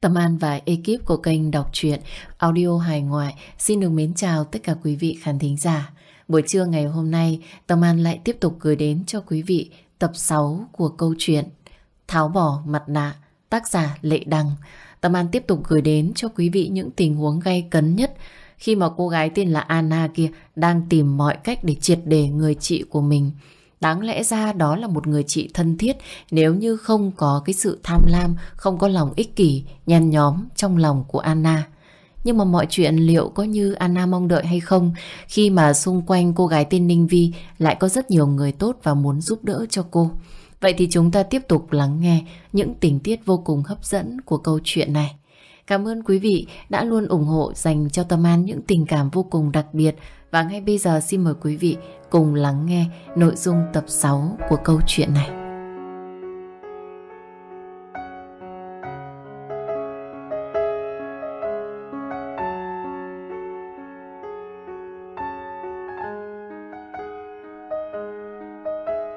Tâm An và ekip của kênh đọc truyện audio hài ngoại xin được mến chào tất cả quý vị khán thính giả. Buổi trưa ngày hôm nay, Tâm An lại tiếp tục gửi đến cho quý vị tập 6 của câu chuyện Tháo bỏ mặt nạ, tác giả Lệ Đăng. Tâm An tiếp tục gửi đến cho quý vị những tình huống gay cấn nhất khi mà cô gái tên là Anna kia đang tìm mọi cách để triệt đề người chị của mình. Đáng lẽ ra đó là một người chị thân thiết nếu như không có cái sự tham lam, không có lòng ích kỷ, nhăn nhóm trong lòng của Anna. Nhưng mà mọi chuyện liệu có như Anna mong đợi hay không khi mà xung quanh cô gái tên Ninh Vi lại có rất nhiều người tốt và muốn giúp đỡ cho cô. Vậy thì chúng ta tiếp tục lắng nghe những tình tiết vô cùng hấp dẫn của câu chuyện này. Cảm ơn quý vị đã luôn ủng hộ dành cho Tâm An những tình cảm vô cùng đặc biệt và ngay bây giờ xin mời quý vị cùng lắng nghe nội dung tập 6 của câu chuyện này.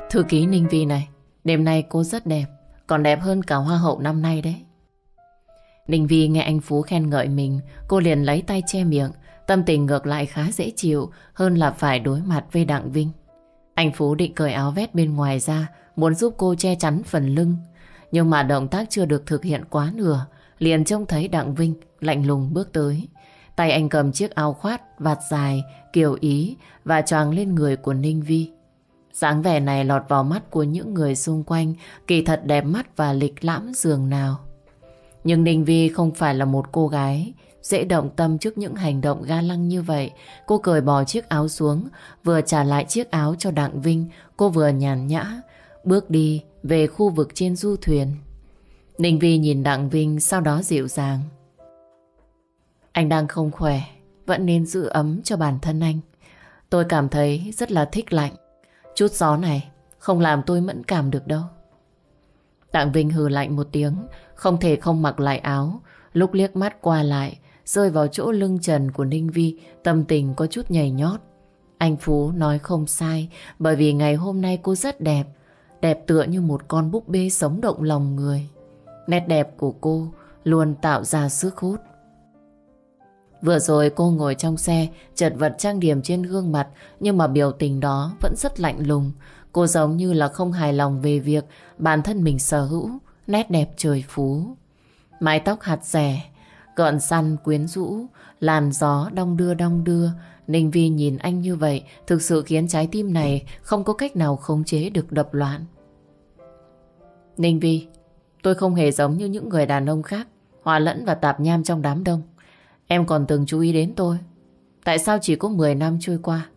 Thư ký Ninh Vi này, đêm nay cô rất đẹp, còn đẹp hơn cả hoa hậu năm nay đấy. Ninh Vi nghe anh Phú khen ngợi mình, cô liền lấy tay che miệng, tâm tình ngược lại khá dễ chịu hơn là phải đối mặt với Đặng Vinh. Anh Phú định cởi áo vét bên ngoài ra, muốn giúp cô che chắn phần lưng. Nhưng mà động tác chưa được thực hiện quá nửa, liền trông thấy Đặng Vinh lạnh lùng bước tới. Tay anh cầm chiếc áo khoát, vạt dài, kiểu ý và choàng lên người của Ninh Vi. dáng vẻ này lọt vào mắt của những người xung quanh, kỳ thật đẹp mắt và lịch lãm giường nào. Nhưng Ninh Vi không phải là một cô gái dễ động tâm trước những hành động ga lăng như vậy. Cô cởi bỏ chiếc áo xuống, vừa trả lại chiếc áo cho Đặng Vinh, cô vừa nhàn nhã, bước đi về khu vực trên du thuyền. Ninh Vi nhìn Đặng Vinh sau đó dịu dàng. Anh đang không khỏe, vẫn nên giữ ấm cho bản thân anh. Tôi cảm thấy rất là thích lạnh. Chút gió này không làm tôi mẫn cảm được đâu. Đặng Vinh hừ lạnh một tiếng, không thể không mặc lại áo. Lúc liếc mắt qua lại, rơi vào chỗ lưng trần của Ninh Vi, tâm tình có chút nhảy nhót. Anh Phú nói không sai, bởi vì ngày hôm nay cô rất đẹp, đẹp tựa như một con búp bê sống động lòng người. Nét đẹp của cô luôn tạo ra sức hút. Vừa rồi cô ngồi trong xe, chật vật trang điểm trên gương mặt, nhưng mà biểu tình đó vẫn rất lạnh lùng. Cô giống như là không hài lòng về việc bản thân mình sở hữu, nét đẹp trời phú. Mái tóc hạt rẻ, Gọn săn quyến rũ, làn gió đong đưa đong đưa. Ninh Vi nhìn anh như vậy thực sự khiến trái tim này không có cách nào khống chế được đập loạn. Ninh Vi, tôi không hề giống như những người đàn ông khác, hòa lẫn và tạp nham trong đám đông. Em còn từng chú ý đến tôi. Tại sao chỉ có 10 năm trôi qua,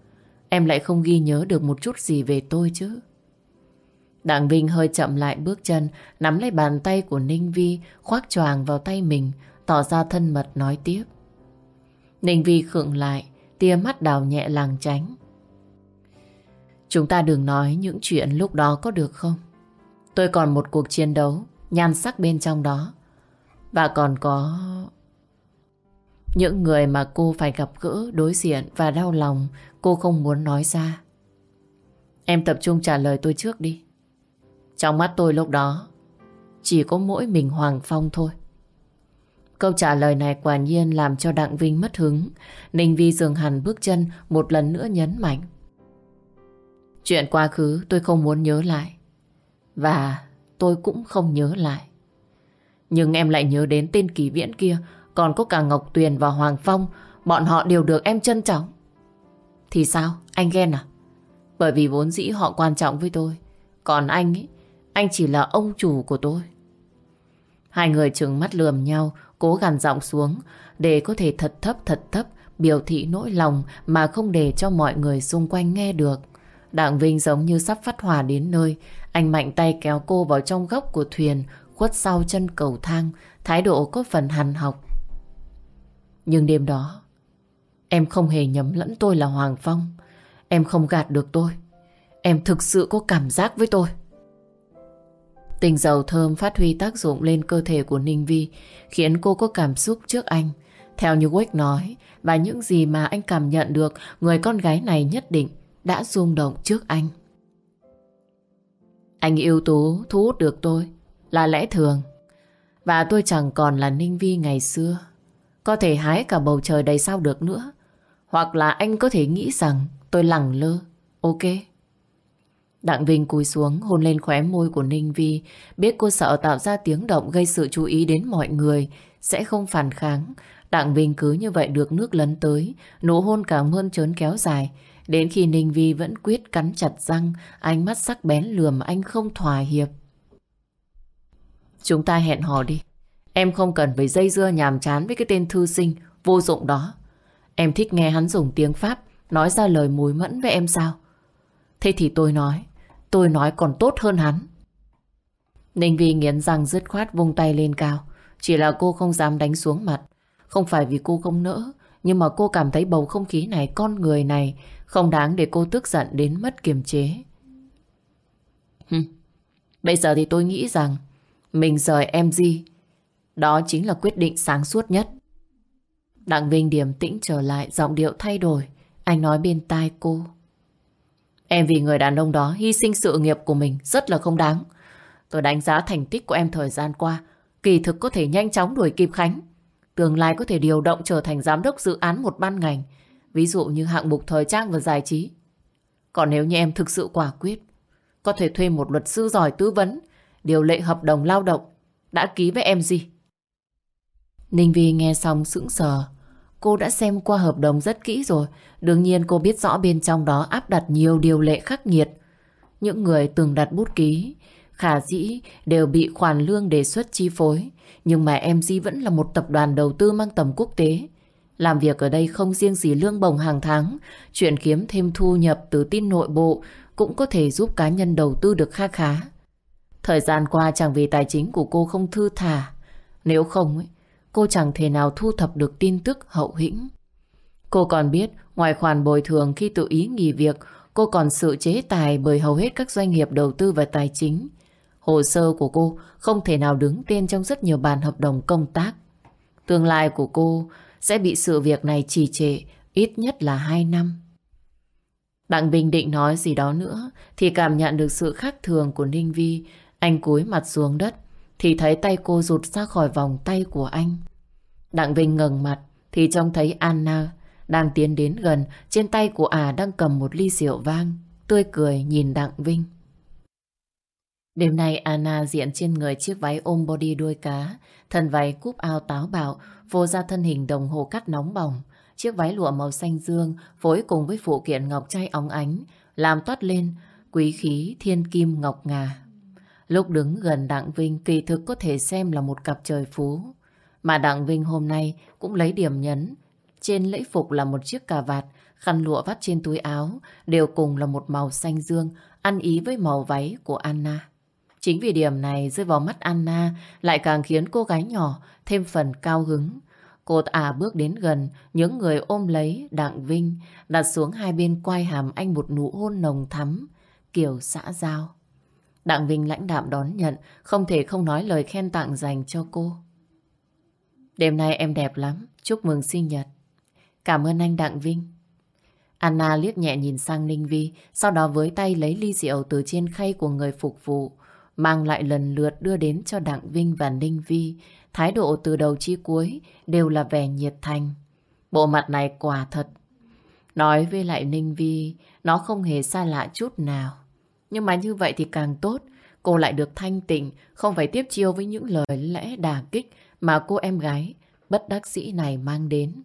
em lại không ghi nhớ được một chút gì về tôi chứ? Đặng Vinh hơi chậm lại bước chân, nắm lấy bàn tay của Ninh Vi, khoác choàng vào tay mình, tỏ ra thân mật nói tiếp. Ninh Vi khựng lại, tia mắt đào nhẹ làng tránh. Chúng ta đừng nói những chuyện lúc đó có được không? Tôi còn một cuộc chiến đấu, nhan sắc bên trong đó. Và còn có... Những người mà cô phải gặp gỡ, đối diện và đau lòng, cô không muốn nói ra. Em tập trung trả lời tôi trước đi. Trong mắt tôi lúc đó, chỉ có mỗi mình Hoàng Phong thôi. Câu trả lời này quả nhiên làm cho Đặng Vinh mất hứng. Ninh Vi dừng hẳn bước chân một lần nữa nhấn mạnh. Chuyện quá khứ tôi không muốn nhớ lại. Và tôi cũng không nhớ lại. Nhưng em lại nhớ đến tên kỳ viễn kia, còn có cả Ngọc Tuyền và Hoàng Phong, bọn họ đều được em trân trọng. Thì sao? Anh ghen à? Bởi vì vốn dĩ họ quan trọng với tôi. Còn anh ấy, anh chỉ là ông chủ của tôi. Hai người trừng mắt lườm nhau, cố gằn giọng xuống để có thể thật thấp thật thấp biểu thị nỗi lòng mà không để cho mọi người xung quanh nghe được. Đặng Vinh giống như sắp phát hỏa đến nơi, anh mạnh tay kéo cô vào trong góc của thuyền, khuất sau chân cầu thang, thái độ có phần hằn học. Nhưng đêm đó, em không hề nhầm lẫn tôi là Hoàng Phong. Em không gạt được tôi. Em thực sự có cảm giác với tôi. Tình dầu thơm phát huy tác dụng lên cơ thể của Ninh Vi, khiến cô có cảm xúc trước anh. Theo như Quách nói, và những gì mà anh cảm nhận được, người con gái này nhất định đã rung động trước anh. Anh yêu tú, thu hút được tôi, là lẽ thường. Và tôi chẳng còn là Ninh Vi ngày xưa. Có thể hái cả bầu trời đầy sao được nữa. Hoặc là anh có thể nghĩ rằng tôi lẳng lơ. Ok. Đặng Vinh cúi xuống hôn lên khóe môi của Ninh Vi. Biết cô sợ tạo ra tiếng động gây sự chú ý đến mọi người. Sẽ không phản kháng. Đặng Vinh cứ như vậy được nước lấn tới. Nụ hôn càng hơn trớn kéo dài. Đến khi Ninh Vi vẫn quyết cắn chặt răng. Ánh mắt sắc bén lườm anh không thỏa hiệp. Chúng ta hẹn hò đi. Em không cần phải dây dưa nhàm chán với cái tên thư sinh vô dụng đó. Em thích nghe hắn dùng tiếng Pháp nói ra lời mùi mẫn với em sao? Thế thì tôi nói, tôi nói còn tốt hơn hắn. Ninh Vi nghiến răng dứt khoát vung tay lên cao. Chỉ là cô không dám đánh xuống mặt. Không phải vì cô không nỡ, nhưng mà cô cảm thấy bầu không khí này, con người này không đáng để cô tức giận đến mất kiềm chế. Hừm. Bây giờ thì tôi nghĩ rằng mình rời em Di đó chính là quyết định sáng suốt nhất. Đặng Vinh điềm tĩnh trở lại, giọng điệu thay đổi. Anh nói bên tai cô. Em vì người đàn ông đó hy sinh sự nghiệp của mình rất là không đáng. Tôi đánh giá thành tích của em thời gian qua, kỳ thực có thể nhanh chóng đuổi kịp Khánh. Tương lai có thể điều động trở thành giám đốc dự án một ban ngành, ví dụ như hạng mục thời trang và giải trí. Còn nếu như em thực sự quả quyết, có thể thuê một luật sư giỏi tư vấn, điều lệ hợp đồng lao động, đã ký với em gì? Ninh Vi nghe xong sững sờ. Cô đã xem qua hợp đồng rất kỹ rồi. Đương nhiên cô biết rõ bên trong đó áp đặt nhiều điều lệ khắc nghiệt. Những người từng đặt bút ký, khả dĩ đều bị khoản lương đề xuất chi phối. Nhưng mà MG vẫn là một tập đoàn đầu tư mang tầm quốc tế. Làm việc ở đây không riêng gì lương bổng hàng tháng, chuyện kiếm thêm thu nhập từ tin nội bộ cũng có thể giúp cá nhân đầu tư được kha khá. Thời gian qua chẳng vì tài chính của cô không thư thả. Nếu không, ấy, cô chẳng thể nào thu thập được tin tức hậu hĩnh. Cô còn biết, ngoài khoản bồi thường khi tự ý nghỉ việc, cô còn sự chế tài bởi hầu hết các doanh nghiệp đầu tư và tài chính. Hồ sơ của cô không thể nào đứng tên trong rất nhiều bàn hợp đồng công tác. Tương lai của cô sẽ bị sự việc này trì trệ ít nhất là 2 năm. Đặng Bình định nói gì đó nữa thì cảm nhận được sự khác thường của Ninh Vi. Anh cúi mặt xuống đất thì thấy tay cô rụt ra khỏi vòng tay của anh. Đặng Vinh ngẩng mặt thì trông thấy Anna đang tiến đến gần, trên tay của ả đang cầm một ly rượu vang, tươi cười nhìn Đặng Vinh. Đêm nay Anna diện trên người chiếc váy ôm body đuôi cá, thân váy cúp ao táo bạo, vô ra thân hình đồng hồ cắt nóng bỏng. Chiếc váy lụa màu xanh dương phối cùng với phụ kiện ngọc trai óng ánh, làm toát lên quý khí thiên kim ngọc ngà. Lúc đứng gần Đặng Vinh kỳ thực có thể xem là một cặp trời phú. Mà Đặng Vinh hôm nay cũng lấy điểm nhấn. Trên lễ phục là một chiếc cà vạt, khăn lụa vắt trên túi áo, đều cùng là một màu xanh dương, ăn ý với màu váy của Anna. Chính vì điểm này rơi vào mắt Anna lại càng khiến cô gái nhỏ thêm phần cao hứng. Cô ả bước đến gần, những người ôm lấy Đặng Vinh, đặt xuống hai bên quai hàm anh một nụ hôn nồng thắm, kiểu xã giao. Đặng Vinh lãnh đạm đón nhận, không thể không nói lời khen tặng dành cho cô. Đêm nay em đẹp lắm, chúc mừng sinh nhật. Cảm ơn anh Đặng Vinh. Anna liếc nhẹ nhìn sang Ninh Vi, sau đó với tay lấy ly rượu từ trên khay của người phục vụ, mang lại lần lượt đưa đến cho Đặng Vinh và Ninh Vi. Thái độ từ đầu chi cuối đều là vẻ nhiệt thành. Bộ mặt này quả thật. Nói với lại Ninh Vi, nó không hề xa lạ chút nào. Nhưng mà như vậy thì càng tốt. Cô lại được thanh tịnh, không phải tiếp chiêu với những lời lẽ đà kích mà cô em gái bất đắc dĩ này mang đến.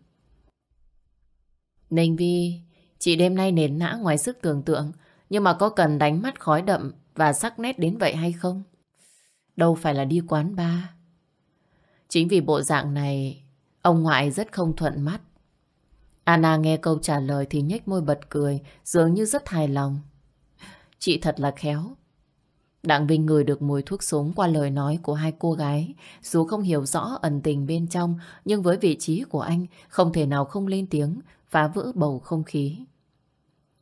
Ninh Vi, chị đêm nay nền nã ngoài sức tưởng tượng, nhưng mà có cần đánh mắt khói đậm và sắc nét đến vậy hay không? Đâu phải là đi quán bar. Chính vì bộ dạng này, ông ngoại rất không thuận mắt. Anna nghe câu trả lời thì nhếch môi bật cười, dường như rất hài lòng. Chị thật là khéo. Đặng Vinh ngửi được mùi thuốc súng qua lời nói của hai cô gái. Dù không hiểu rõ ẩn tình bên trong, nhưng với vị trí của anh, không thể nào không lên tiếng, phá vỡ bầu không khí.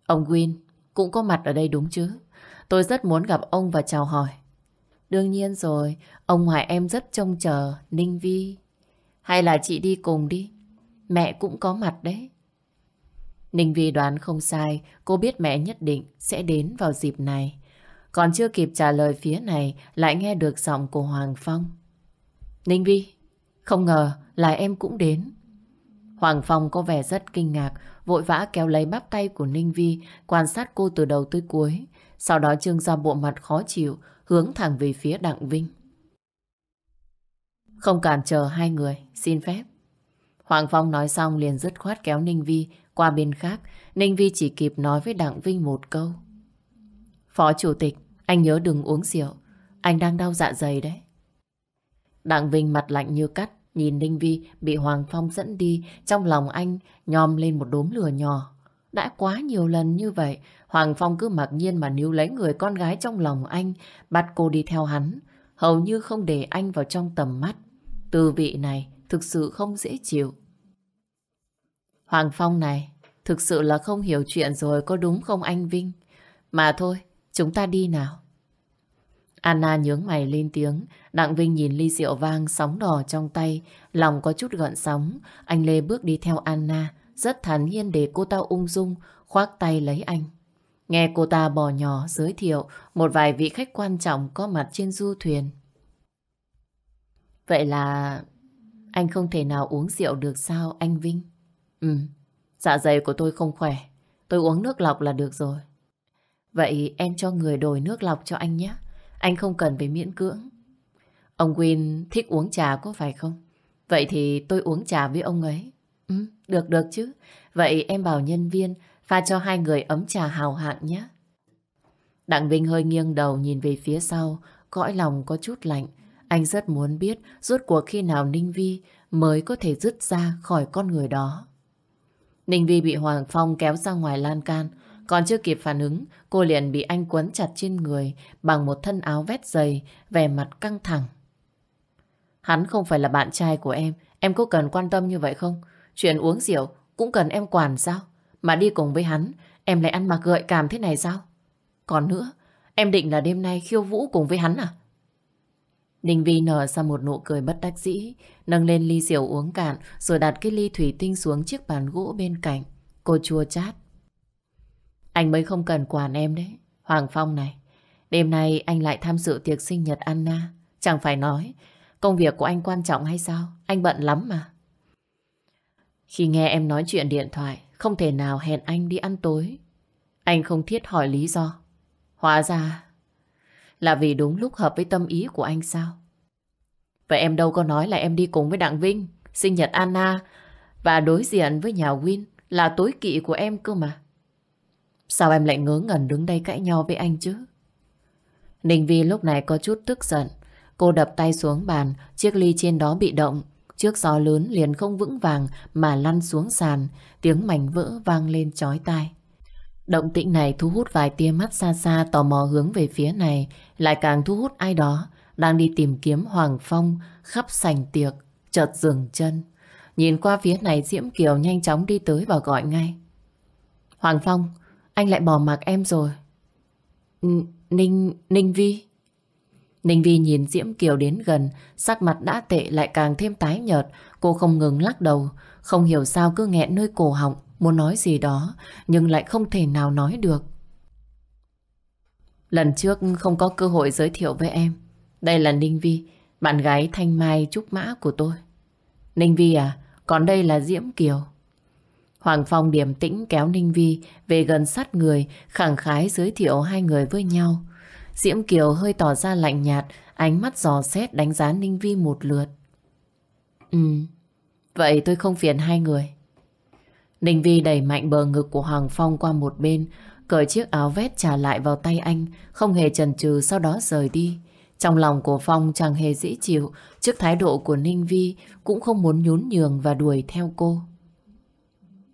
Ông Win cũng có mặt ở đây đúng chứ? Tôi rất muốn gặp ông và chào hỏi. Đương nhiên rồi, ông ngoại em rất trông chờ, Ninh Vi. Hay là chị đi cùng đi, mẹ cũng có mặt đấy. Ninh Vi đoán không sai, cô biết mẹ nhất định sẽ đến vào dịp này. Còn chưa kịp trả lời phía này, lại nghe được giọng của Hoàng Phong. Ninh Vi, không ngờ là em cũng đến. Hoàng Phong có vẻ rất kinh ngạc, vội vã kéo lấy bắp tay của Ninh Vi, quan sát cô từ đầu tới cuối. Sau đó trương ra bộ mặt khó chịu, hướng thẳng về phía Đặng Vinh. Không cản trở hai người, xin phép. Hoàng Phong nói xong liền dứt khoát kéo Ninh Vi qua bên khác. Ninh Vi chỉ kịp nói với Đặng Vinh một câu. Phó Chủ tịch, anh nhớ đừng uống rượu. Anh đang đau dạ dày đấy. Đặng Vinh mặt lạnh như cắt, nhìn Ninh Vi bị Hoàng Phong dẫn đi, trong lòng anh nhòm lên một đốm lửa nhỏ. Đã quá nhiều lần như vậy, Hoàng Phong cứ mặc nhiên mà níu lấy người con gái trong lòng anh, bắt cô đi theo hắn, hầu như không để anh vào trong tầm mắt. Tư vị này thực sự không dễ chịu. Hoàng Phong này, thực sự là không hiểu chuyện rồi có đúng không anh Vinh? Mà thôi, chúng ta đi nào. Anna nhướng mày lên tiếng, Đặng Vinh nhìn ly rượu vang sóng đỏ trong tay, lòng có chút gợn sóng. Anh Lê bước đi theo Anna, rất thản nhiên để cô ta ung dung, khoác tay lấy anh. Nghe cô ta bò nhỏ giới thiệu một vài vị khách quan trọng có mặt trên du thuyền. Vậy là anh không thể nào uống rượu được sao anh Vinh? Ừ, dạ dày của tôi không khỏe. Tôi uống nước lọc là được rồi. Vậy em cho người đổi nước lọc cho anh nhé. Anh không cần phải miễn cưỡng. Ông Win thích uống trà có phải không? Vậy thì tôi uống trà với ông ấy. Ừ, được được chứ. Vậy em bảo nhân viên pha cho hai người ấm trà hào hạng nhé. Đặng Vinh hơi nghiêng đầu nhìn về phía sau, cõi lòng có chút lạnh. Anh rất muốn biết rốt cuộc khi nào Ninh Vi mới có thể dứt ra khỏi con người đó. Ninh Vi bị Hoàng Phong kéo ra ngoài lan can. Còn chưa kịp phản ứng, cô liền bị anh quấn chặt trên người bằng một thân áo vét dày, vẻ mặt căng thẳng. Hắn không phải là bạn trai của em, em có cần quan tâm như vậy không? Chuyện uống rượu cũng cần em quản sao? Mà đi cùng với hắn, em lại ăn mặc gợi cảm thế này sao? Còn nữa, em định là đêm nay khiêu vũ cùng với hắn à? Ninh Vi nở ra một nụ cười bất đắc dĩ, nâng lên ly rượu uống cạn rồi đặt cái ly thủy tinh xuống chiếc bàn gỗ bên cạnh. Cô chua chát. Anh mới không cần quản em đấy. Hoàng Phong này, đêm nay anh lại tham dự tiệc sinh nhật Anna. Chẳng phải nói, công việc của anh quan trọng hay sao? Anh bận lắm mà. Khi nghe em nói chuyện điện thoại, không thể nào hẹn anh đi ăn tối. Anh không thiết hỏi lý do. Hóa ra là vì đúng lúc hợp với tâm ý của anh sao? Vậy em đâu có nói là em đi cùng với Đặng Vinh, sinh nhật Anna và đối diện với nhà Win là tối kỵ của em cơ mà. Sao em lại ngớ ngẩn đứng đây cãi nhau với anh chứ? Ninh Vi lúc này có chút tức giận. Cô đập tay xuống bàn, chiếc ly trên đó bị động. Trước gió lớn liền không vững vàng mà lăn xuống sàn, tiếng mảnh vỡ vang lên chói tai. Động tĩnh này thu hút vài tia mắt xa xa tò mò hướng về phía này, lại càng thu hút ai đó đang đi tìm kiếm Hoàng Phong khắp sành tiệc, chợt dừng chân. Nhìn qua phía này Diễm Kiều nhanh chóng đi tới và gọi ngay. Hoàng Phong, anh lại bỏ mặc em rồi. Ninh, Ninh Vi. Ninh Vi nhìn Diễm Kiều đến gần, sắc mặt đã tệ lại càng thêm tái nhợt. Cô không ngừng lắc đầu, không hiểu sao cứ nghẹn nơi cổ họng, muốn nói gì đó, nhưng lại không thể nào nói được. Lần trước không có cơ hội giới thiệu với em. Đây là Ninh Vi, bạn gái thanh mai trúc mã của tôi. Ninh Vi à, còn đây là Diễm Kiều. Hoàng Phong điềm tĩnh kéo Ninh Vi về gần sát người, khẳng khái giới thiệu hai người với nhau. Diễm Kiều hơi tỏ ra lạnh nhạt, ánh mắt giò xét đánh giá Ninh Vi một lượt. Ừ, vậy tôi không phiền hai người. Ninh Vi đẩy mạnh bờ ngực của Hoàng Phong qua một bên, cởi chiếc áo vét trả lại vào tay anh, không hề chần chừ sau đó rời đi. Trong lòng của Phong chẳng hề dễ chịu, trước thái độ của Ninh Vi cũng không muốn nhún nhường và đuổi theo cô.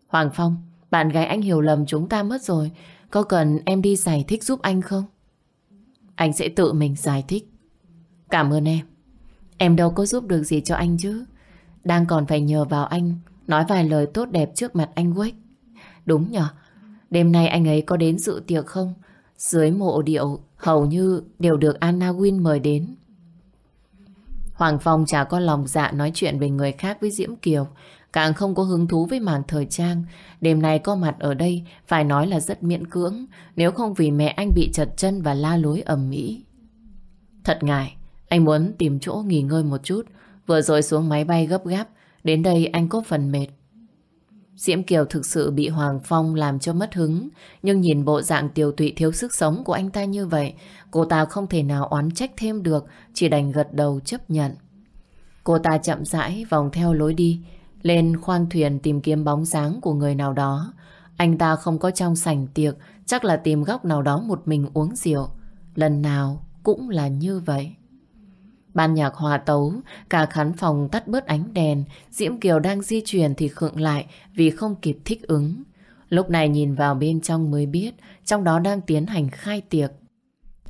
Hoàng Phong, bạn gái anh hiểu lầm chúng ta mất rồi. Có cần em đi giải thích giúp anh không? Anh sẽ tự mình giải thích. Cảm ơn em. Em đâu có giúp được gì cho anh chứ. Đang còn phải nhờ vào anh nói vài lời tốt đẹp trước mặt anh Quách. Đúng nhở? Đêm nay anh ấy có đến dự tiệc không? Dưới mộ điệu hầu như đều được Anna Win mời đến. Hoàng Phong chả có lòng dạ nói chuyện về người khác với Diễm Kiều. Càng không có hứng thú với mảng thời trang Đêm nay có mặt ở đây Phải nói là rất miễn cưỡng Nếu không vì mẹ anh bị chật chân và la lối ầm mỹ Thật ngại Anh muốn tìm chỗ nghỉ ngơi một chút Vừa rồi xuống máy bay gấp gáp, đến đây anh có phần mệt. Diễm Kiều thực sự bị Hoàng Phong làm cho mất hứng, nhưng nhìn bộ dạng tiều tụy thiếu sức sống của anh ta như vậy, cô ta không thể nào oán trách thêm được, chỉ đành gật đầu chấp nhận. Cô ta chậm rãi vòng theo lối đi, lên khoang thuyền tìm kiếm bóng dáng của người nào đó. Anh ta không có trong sảnh tiệc, chắc là tìm góc nào đó một mình uống rượu. Lần nào cũng là như vậy. Ban nhạc hòa tấu, cả khán phòng tắt bớt ánh đèn, Diễm Kiều đang di chuyển thì khựng lại vì không kịp thích ứng. Lúc này nhìn vào bên trong mới biết, trong đó đang tiến hành khai tiệc.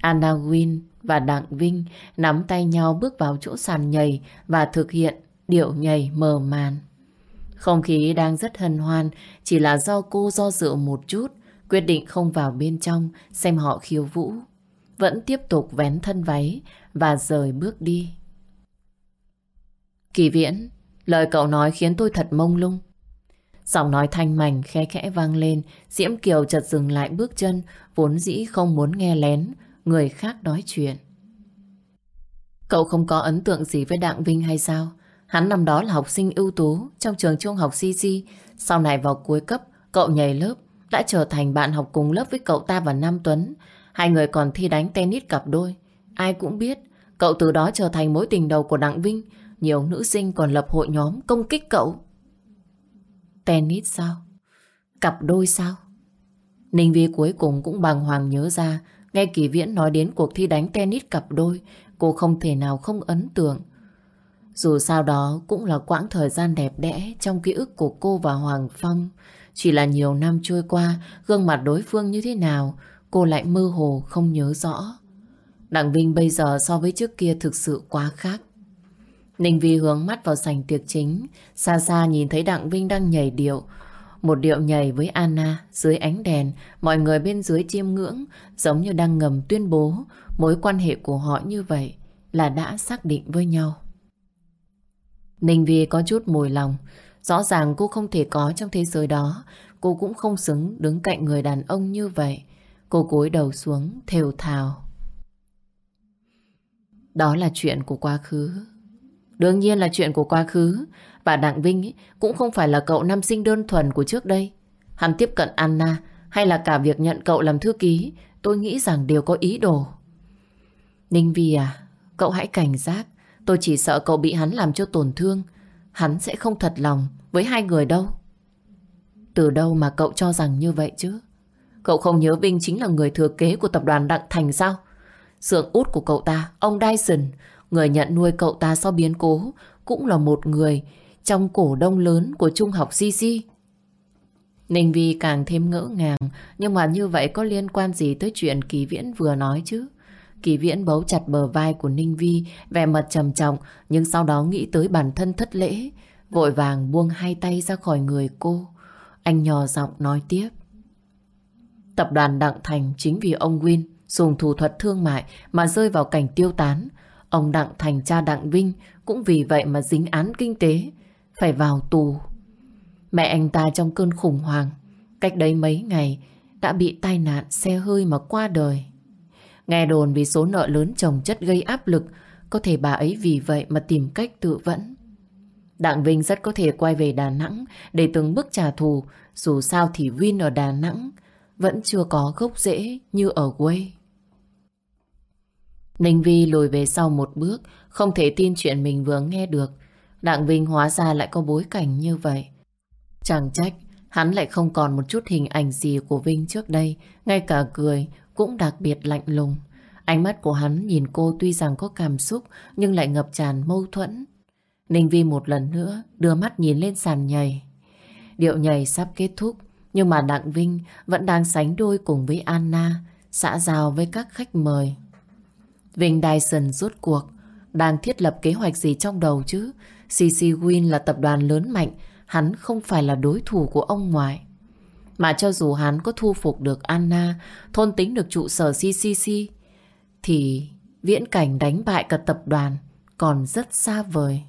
Anna Win và Đặng Vinh nắm tay nhau bước vào chỗ sàn nhảy và thực hiện điệu nhảy mờ màn. Không khí đang rất hân hoan, chỉ là do cô do dự một chút, quyết định không vào bên trong xem họ khiêu vũ. Vẫn tiếp tục vén thân váy và rời bước đi. Kỳ viễn, lời cậu nói khiến tôi thật mông lung. Giọng nói thanh mảnh khe khẽ vang lên, Diễm Kiều chợt dừng lại bước chân, vốn dĩ không muốn nghe lén người khác nói chuyện. Cậu không có ấn tượng gì với Đặng Vinh hay sao? Hắn năm đó là học sinh ưu tú trong trường trung học CC. Sau này vào cuối cấp, cậu nhảy lớp, đã trở thành bạn học cùng lớp với cậu ta và Nam Tuấn. Hai người còn thi đánh tennis cặp đôi. Ai cũng biết, cậu từ đó trở thành mối tình đầu của Đặng Vinh. Nhiều nữ sinh còn lập hội nhóm công kích cậu. Tennis sao? Cặp đôi sao? Ninh Vi cuối cùng cũng bàng hoàng nhớ ra Nghe Kỳ Viễn nói đến cuộc thi đánh tennis cặp đôi Cô không thể nào không ấn tượng Dù sao đó cũng là quãng thời gian đẹp đẽ Trong ký ức của cô và Hoàng Phong Chỉ là nhiều năm trôi qua Gương mặt đối phương như thế nào Cô lại mơ hồ không nhớ rõ Đặng Vinh bây giờ so với trước kia thực sự quá khác. Ninh Vi hướng mắt vào sảnh tiệc chính, xa xa nhìn thấy Đặng Vinh đang nhảy điệu. Một điệu nhảy với Anna dưới ánh đèn, mọi người bên dưới chiêm ngưỡng, giống như đang ngầm tuyên bố mối quan hệ của họ như vậy là đã xác định với nhau. Ninh Vi có chút mùi lòng, rõ ràng cô không thể có trong thế giới đó, cô cũng không xứng đứng cạnh người đàn ông như vậy. Cô cúi đầu xuống, thều thào. Đó là chuyện của quá khứ. Đương nhiên là chuyện của quá khứ. Và Đặng Vinh ấy, cũng không phải là cậu nam sinh đơn thuần của trước đây. Hắn tiếp cận Anna hay là cả việc nhận cậu làm thư ký, tôi nghĩ rằng đều có ý đồ. Ninh Vi à, cậu hãy cảnh giác. Tôi chỉ sợ cậu bị hắn làm cho tổn thương. Hắn sẽ không thật lòng với hai người đâu. Từ đâu mà cậu cho rằng như vậy chứ? Cậu không nhớ Vinh chính là người thừa kế của tập đoàn Đặng Thành sao? Sượng út của cậu ta, ông Dyson, người nhận nuôi cậu ta sau biến cố, cũng là một người trong cổ đông lớn của trung học CC. Ninh Vi càng thêm ngỡ ngàng, nhưng mà như vậy có liên quan gì tới chuyện Kỳ Viễn vừa nói chứ? Kỳ Viễn bấu chặt bờ vai của Ninh Vi, vẻ mặt trầm trọng, nhưng sau đó nghĩ tới bản thân thất lễ, vội vàng buông hai tay ra khỏi người cô. Anh nhỏ giọng nói tiếp. Tập đoàn Đặng Thành chính vì ông Win dùng thủ thuật thương mại mà rơi vào cảnh tiêu tán. Ông Đặng Thành cha Đặng Vinh cũng vì vậy mà dính án kinh tế, phải vào tù. Mẹ anh ta trong cơn khủng hoảng, cách đấy mấy ngày đã bị tai nạn xe hơi mà qua đời. Nghe đồn vì số nợ lớn chồng chất gây áp lực, có thể bà ấy vì vậy mà tìm cách tự vẫn. Đặng Vinh rất có thể quay về Đà Nẵng để từng bước trả thù, dù sao thì Vin ở Đà Nẵng vẫn chưa có gốc rễ như ở quê. Ninh Vi lùi về sau một bước, không thể tin chuyện mình vừa nghe được. Đặng Vinh hóa ra lại có bối cảnh như vậy. Chẳng trách, hắn lại không còn một chút hình ảnh gì của Vinh trước đây, ngay cả cười cũng đặc biệt lạnh lùng. Ánh mắt của hắn nhìn cô tuy rằng có cảm xúc nhưng lại ngập tràn mâu thuẫn. Ninh Vi một lần nữa đưa mắt nhìn lên sàn nhảy. Điệu nhảy sắp kết thúc nhưng mà Đặng Vinh vẫn đang sánh đôi cùng với Anna, xã giao với các khách mời. Vinh Dyson rút cuộc, đang thiết lập kế hoạch gì trong đầu chứ? CC Win là tập đoàn lớn mạnh, hắn không phải là đối thủ của ông ngoại. Mà cho dù hắn có thu phục được Anna, thôn tính được trụ sở CCC, thì viễn cảnh đánh bại cả tập đoàn còn rất xa vời.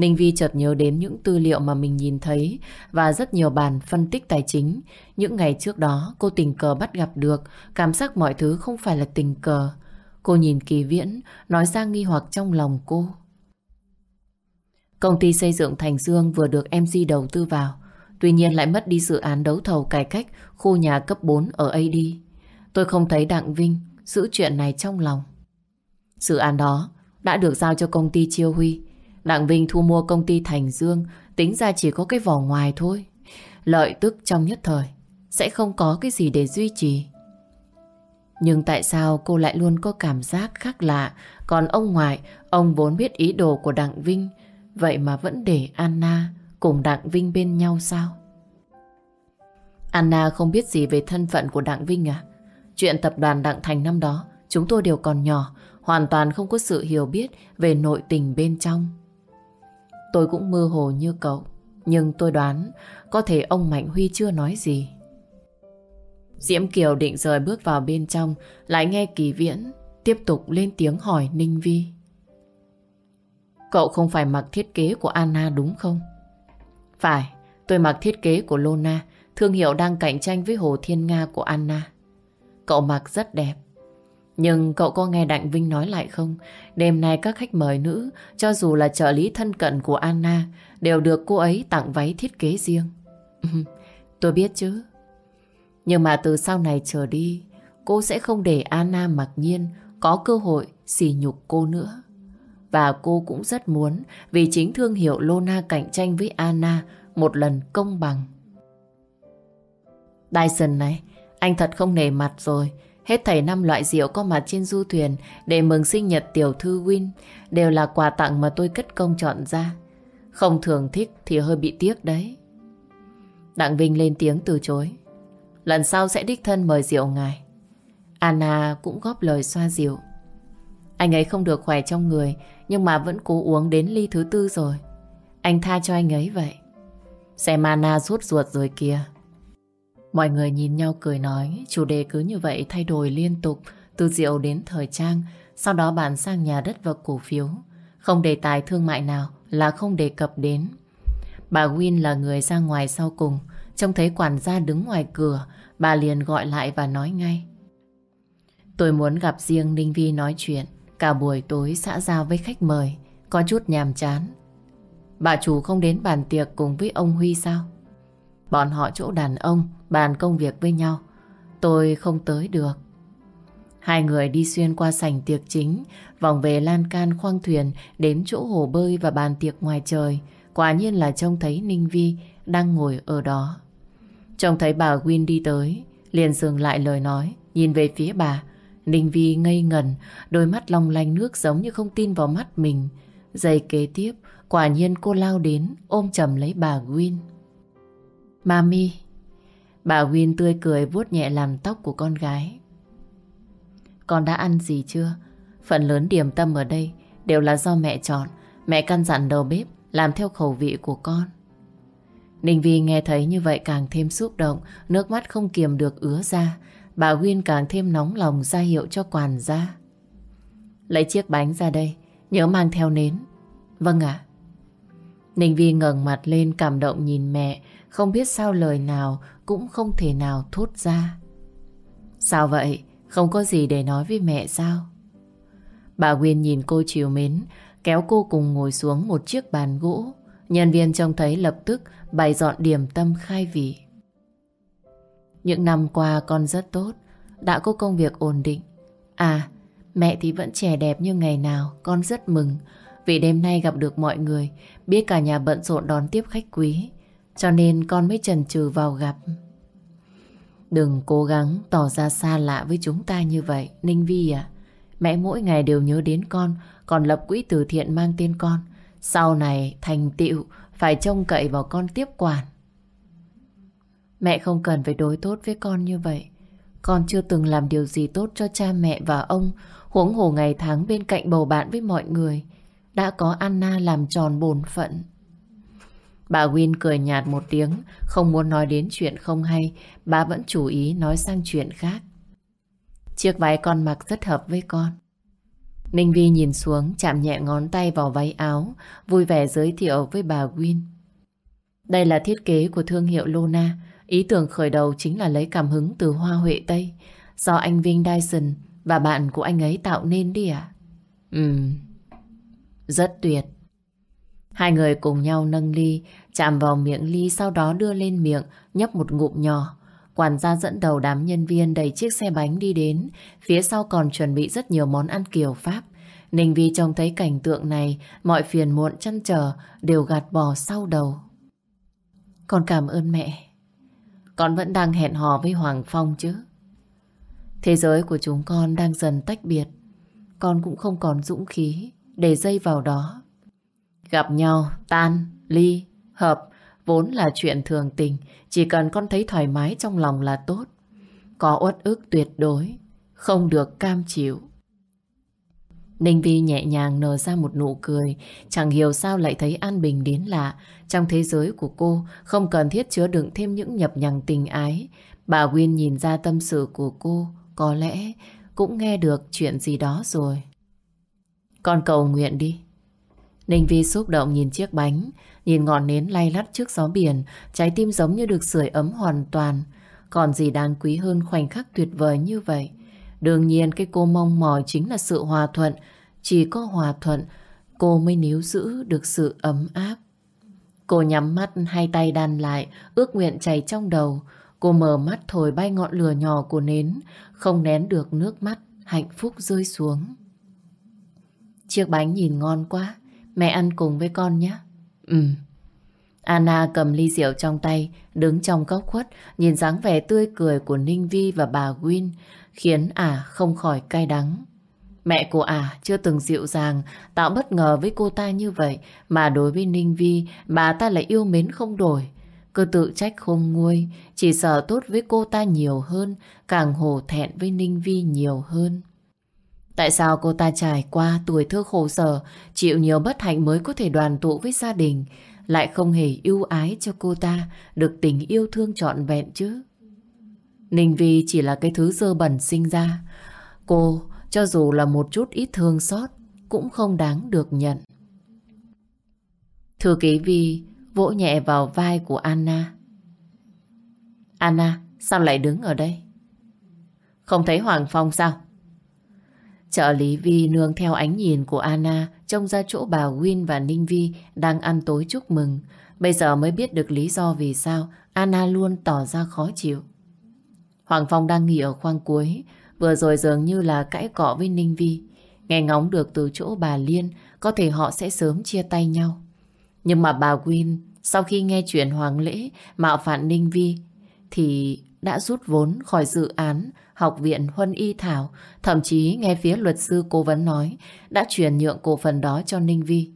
Ninh Vi chợt nhớ đến những tư liệu mà mình nhìn thấy và rất nhiều bản phân tích tài chính. Những ngày trước đó cô tình cờ bắt gặp được, cảm giác mọi thứ không phải là tình cờ. Cô nhìn kỳ viễn, nói ra nghi hoặc trong lòng cô. Công ty xây dựng Thành Dương vừa được MC đầu tư vào, tuy nhiên lại mất đi dự án đấu thầu cải cách khu nhà cấp 4 ở AD. Tôi không thấy Đặng Vinh giữ chuyện này trong lòng. Dự án đó đã được giao cho công ty Chiêu Huy. Đặng Vinh thu mua công ty Thành Dương, tính ra chỉ có cái vỏ ngoài thôi. Lợi tức trong nhất thời, sẽ không có cái gì để duy trì. Nhưng tại sao cô lại luôn có cảm giác khác lạ Còn ông ngoại, Ông vốn biết ý đồ của Đặng Vinh, Vậy mà vẫn để Anna Cùng Đặng Vinh bên nhau sao Anna không biết gì về thân phận của Đặng Vinh à Chuyện tập đoàn Đặng Thành năm đó, Chúng tôi đều còn nhỏ, Hoàn toàn không có sự hiểu biết Về nội tình bên trong Tôi cũng mơ hồ như cậu Nhưng tôi đoán Có thể ông Mạnh Huy chưa nói gì. Diễm Kiều định rời bước vào bên trong Lại nghe Kỳ Viễn Tiếp tục lên tiếng hỏi Ninh Vi. Cậu không phải mặc thiết kế của Anna đúng không? Phải, tôi mặc thiết kế của Lona Thương hiệu đang cạnh tranh với Hồ Thiên Nga của Anna. Cậu mặc rất đẹp. Nhưng cậu có nghe Đặng Vinh nói lại không? Đêm nay các khách mời nữ Cho dù là trợ lý thân cận của Anna Đều được cô ấy tặng váy thiết kế riêng Tôi biết chứ nhưng mà từ sau này trở đi, cô sẽ không để Anna mặc nhiên có cơ hội xỉ nhục cô nữa. Và cô cũng rất muốn vì chính thương hiệu Lona cạnh tranh với Anna một lần công bằng. Dyson này, anh thật không nề mặt rồi. Hết thảy năm loại rượu có mặt trên du thuyền để mừng sinh nhật tiểu thư Win đều là quà tặng mà tôi cất công chọn ra. Không thường thích thì hơi bị tiếc đấy. Đặng Vinh lên tiếng từ chối. Lần sau sẽ đích thân mời rượu ngài Anna cũng góp lời xoa dịu Anh ấy không được khỏe trong người, Nhưng mà vẫn cố uống đến ly thứ tư rồi Anh tha cho anh ấy vậy Xem Anna rút ruột rồi kìa Mọi người nhìn nhau cười nói, Chủ đề cứ như vậy thay đổi liên tục, Từ rượu đến thời trang, Sau đó bàn sang nhà đất và cổ phiếu. Không đề tài thương mại nào Là không đề cập đến. Bà Win là người ra ngoài sau cùng, Trông thấy quản gia đứng ngoài cửa, Bà liền gọi lại và nói ngay. Tôi muốn gặp riêng Ninh Vi nói chuyện, Cả buổi tối xã giao với khách mời, Có chút nhàm chán. Bà chủ không đến bàn tiệc cùng với ông Huy sao? Bọn họ chỗ đàn ông Bàn công việc với nhau Tôi không tới được Hai người đi xuyên qua sảnh tiệc chính Vòng về lan can khoang thuyền Đến chỗ hồ bơi và bàn tiệc ngoài trời Quả nhiên là trông thấy Ninh Vi Đang ngồi ở đó Trông thấy bà Win đi tới, liền dừng lại lời nói, nhìn về phía bà. Ninh Vi ngây ngẩn, đôi mắt long lanh nước giống như không tin vào mắt mình. Giây kế tiếp, quả nhiên cô lao đến, ôm chầm lấy bà Win. Mami, bà Huyên tươi cười vuốt nhẹ làm tóc của con gái. Con đã ăn gì chưa? Phần lớn điểm tâm ở đây đều là do mẹ chọn. Mẹ căn dặn đầu bếp làm theo khẩu vị của con. Ninh Vi nghe thấy như vậy càng thêm xúc động, nước mắt không kiềm được ứa ra. Bà Huyên càng thêm nóng lòng ra hiệu cho quản gia. Lấy chiếc bánh ra đây, nhớ mang theo nến. Vâng ạ. Ninh Vi ngẩng mặt lên cảm động nhìn mẹ, không biết sao lời nào cũng không thể nào thốt ra. Sao vậy? Không có gì để nói với mẹ sao? Bà Nguyên nhìn cô chiều mến, kéo cô cùng ngồi xuống một chiếc bàn gỗ. Nhân viên trông thấy lập tức bày dọn điểm tâm khai vị. Những năm qua con rất tốt, đã có công việc ổn định. À, mẹ thì vẫn trẻ đẹp như ngày nào, con rất mừng. Vì đêm nay gặp được mọi người, biết cả nhà bận rộn đón tiếp khách quý. Cho nên con mới chần chừ vào gặp. Đừng cố gắng tỏ ra xa lạ với chúng ta như vậy, Ninh Vi à. Mẹ mỗi ngày đều nhớ đến con, còn lập quỹ từ thiện mang tên con. Sau này thành tựu phải trông cậy vào con tiếp quản. Mẹ không cần phải đối tốt với con như vậy. Con chưa từng làm điều gì tốt cho cha mẹ và ông, huống hồ ngày tháng bên cạnh bầu bạn với mọi người. Đã có Anna làm tròn bổn phận. Bà Win cười nhạt một tiếng, không muốn nói đến chuyện không hay, bà vẫn chủ ý nói sang chuyện khác. Chiếc váy con mặc rất hợp với con. Ninh Vi nhìn xuống, chạm nhẹ ngón tay vào váy áo, vui vẻ giới thiệu với bà Win. Đây là thiết kế của thương hiệu Luna. Ý tưởng khởi đầu chính là lấy cảm hứng từ hoa huệ Tây, do anh Vinh Dyson và bạn của anh ấy tạo nên đi à? Ừm, rất tuyệt. Hai người cùng nhau nâng ly, chạm vào miệng ly sau đó đưa lên miệng, nhấp một ngụm nhỏ. Quản gia dẫn đầu đám nhân viên đẩy chiếc xe bánh đi đến, phía sau còn chuẩn bị rất nhiều món ăn kiểu Pháp. Ninh Vi trông thấy cảnh tượng này, mọi phiền muộn chăn trở đều gạt bỏ sau đầu. Con cảm ơn mẹ. Con vẫn đang hẹn hò với Hoàng Phong chứ. Thế giới của chúng con đang dần tách biệt. Con cũng không còn dũng khí để dây vào đó. Gặp nhau, tan, ly, hợp vốn là chuyện thường tình. Chỉ cần con thấy thoải mái trong lòng là tốt. Có uất ức tuyệt đối, không được cam chịu. Ninh Vi nhẹ nhàng nở ra một nụ cười, chẳng hiểu sao lại thấy an bình đến lạ. Trong thế giới của cô, không cần thiết chứa đựng thêm những nhập nhằng tình ái. Bà Quyên nhìn ra tâm sự của cô, có lẽ cũng nghe được chuyện gì đó rồi. Con cầu nguyện đi. Ninh Vi xúc động nhìn chiếc bánh, nhìn ngọn nến lay lắt trước gió biển, trái tim giống như được sưởi ấm hoàn toàn. Còn gì đáng quý hơn khoảnh khắc tuyệt vời như vậy. Đương nhiên cái cô mong mỏi chính là sự hòa thuận. Chỉ có hòa thuận, cô mới níu giữ được sự ấm áp. Cô nhắm mắt hai tay đan lại, ước nguyện chảy trong đầu. Cô mở mắt thổi bay ngọn lửa nhỏ của nến, không nén được nước mắt, hạnh phúc rơi xuống. Chiếc bánh nhìn ngon quá, mẹ ăn cùng với con nhé. Ừ. Anna cầm ly rượu trong tay, đứng trong góc khuất, nhìn dáng vẻ tươi cười của Ninh Vi và bà Win, khiến ả không khỏi cay đắng. Mẹ của ả chưa từng dịu dàng, tạo bất ngờ với cô ta như vậy, mà đối với Ninh Vi, bà ta lại yêu mến không đổi. Cứ tự trách không nguôi, chỉ sợ tốt với cô ta nhiều hơn, càng hổ thẹn với Ninh Vi nhiều hơn. Tại sao cô ta trải qua tuổi thơ khổ sở, chịu nhiều bất hạnh mới có thể đoàn tụ với gia đình, lại không hề ưu ái cho cô ta được tình yêu thương trọn vẹn chứ? Ninh Vi chỉ là cái thứ dơ bẩn sinh ra. Cô, cho dù là một chút ít thương xót, cũng không đáng được nhận. Thư ký Vi vỗ nhẹ vào vai của Anna. Anna, sao lại đứng ở đây? Không thấy Hoàng Phong sao? Trợ lý Vi nương theo ánh nhìn của Anna trông ra chỗ bà Win và Ninh Vi đang ăn tối chúc mừng. Bây giờ mới biết được lý do vì sao Anna luôn tỏ ra khó chịu. Hoàng Phong đang nghỉ ở khoang cuối, vừa rồi dường như là cãi cọ với Ninh Vi. Nghe ngóng được từ chỗ bà Liên, có thể họ sẽ sớm chia tay nhau. Nhưng mà bà Win, sau khi nghe chuyện Hoàng Lễ mạo phạm Ninh Vi, thì đã rút vốn khỏi dự án Học viện Huân Y Thảo, thậm chí nghe phía luật sư cố vấn nói đã chuyển nhượng cổ phần đó cho Ninh Vi.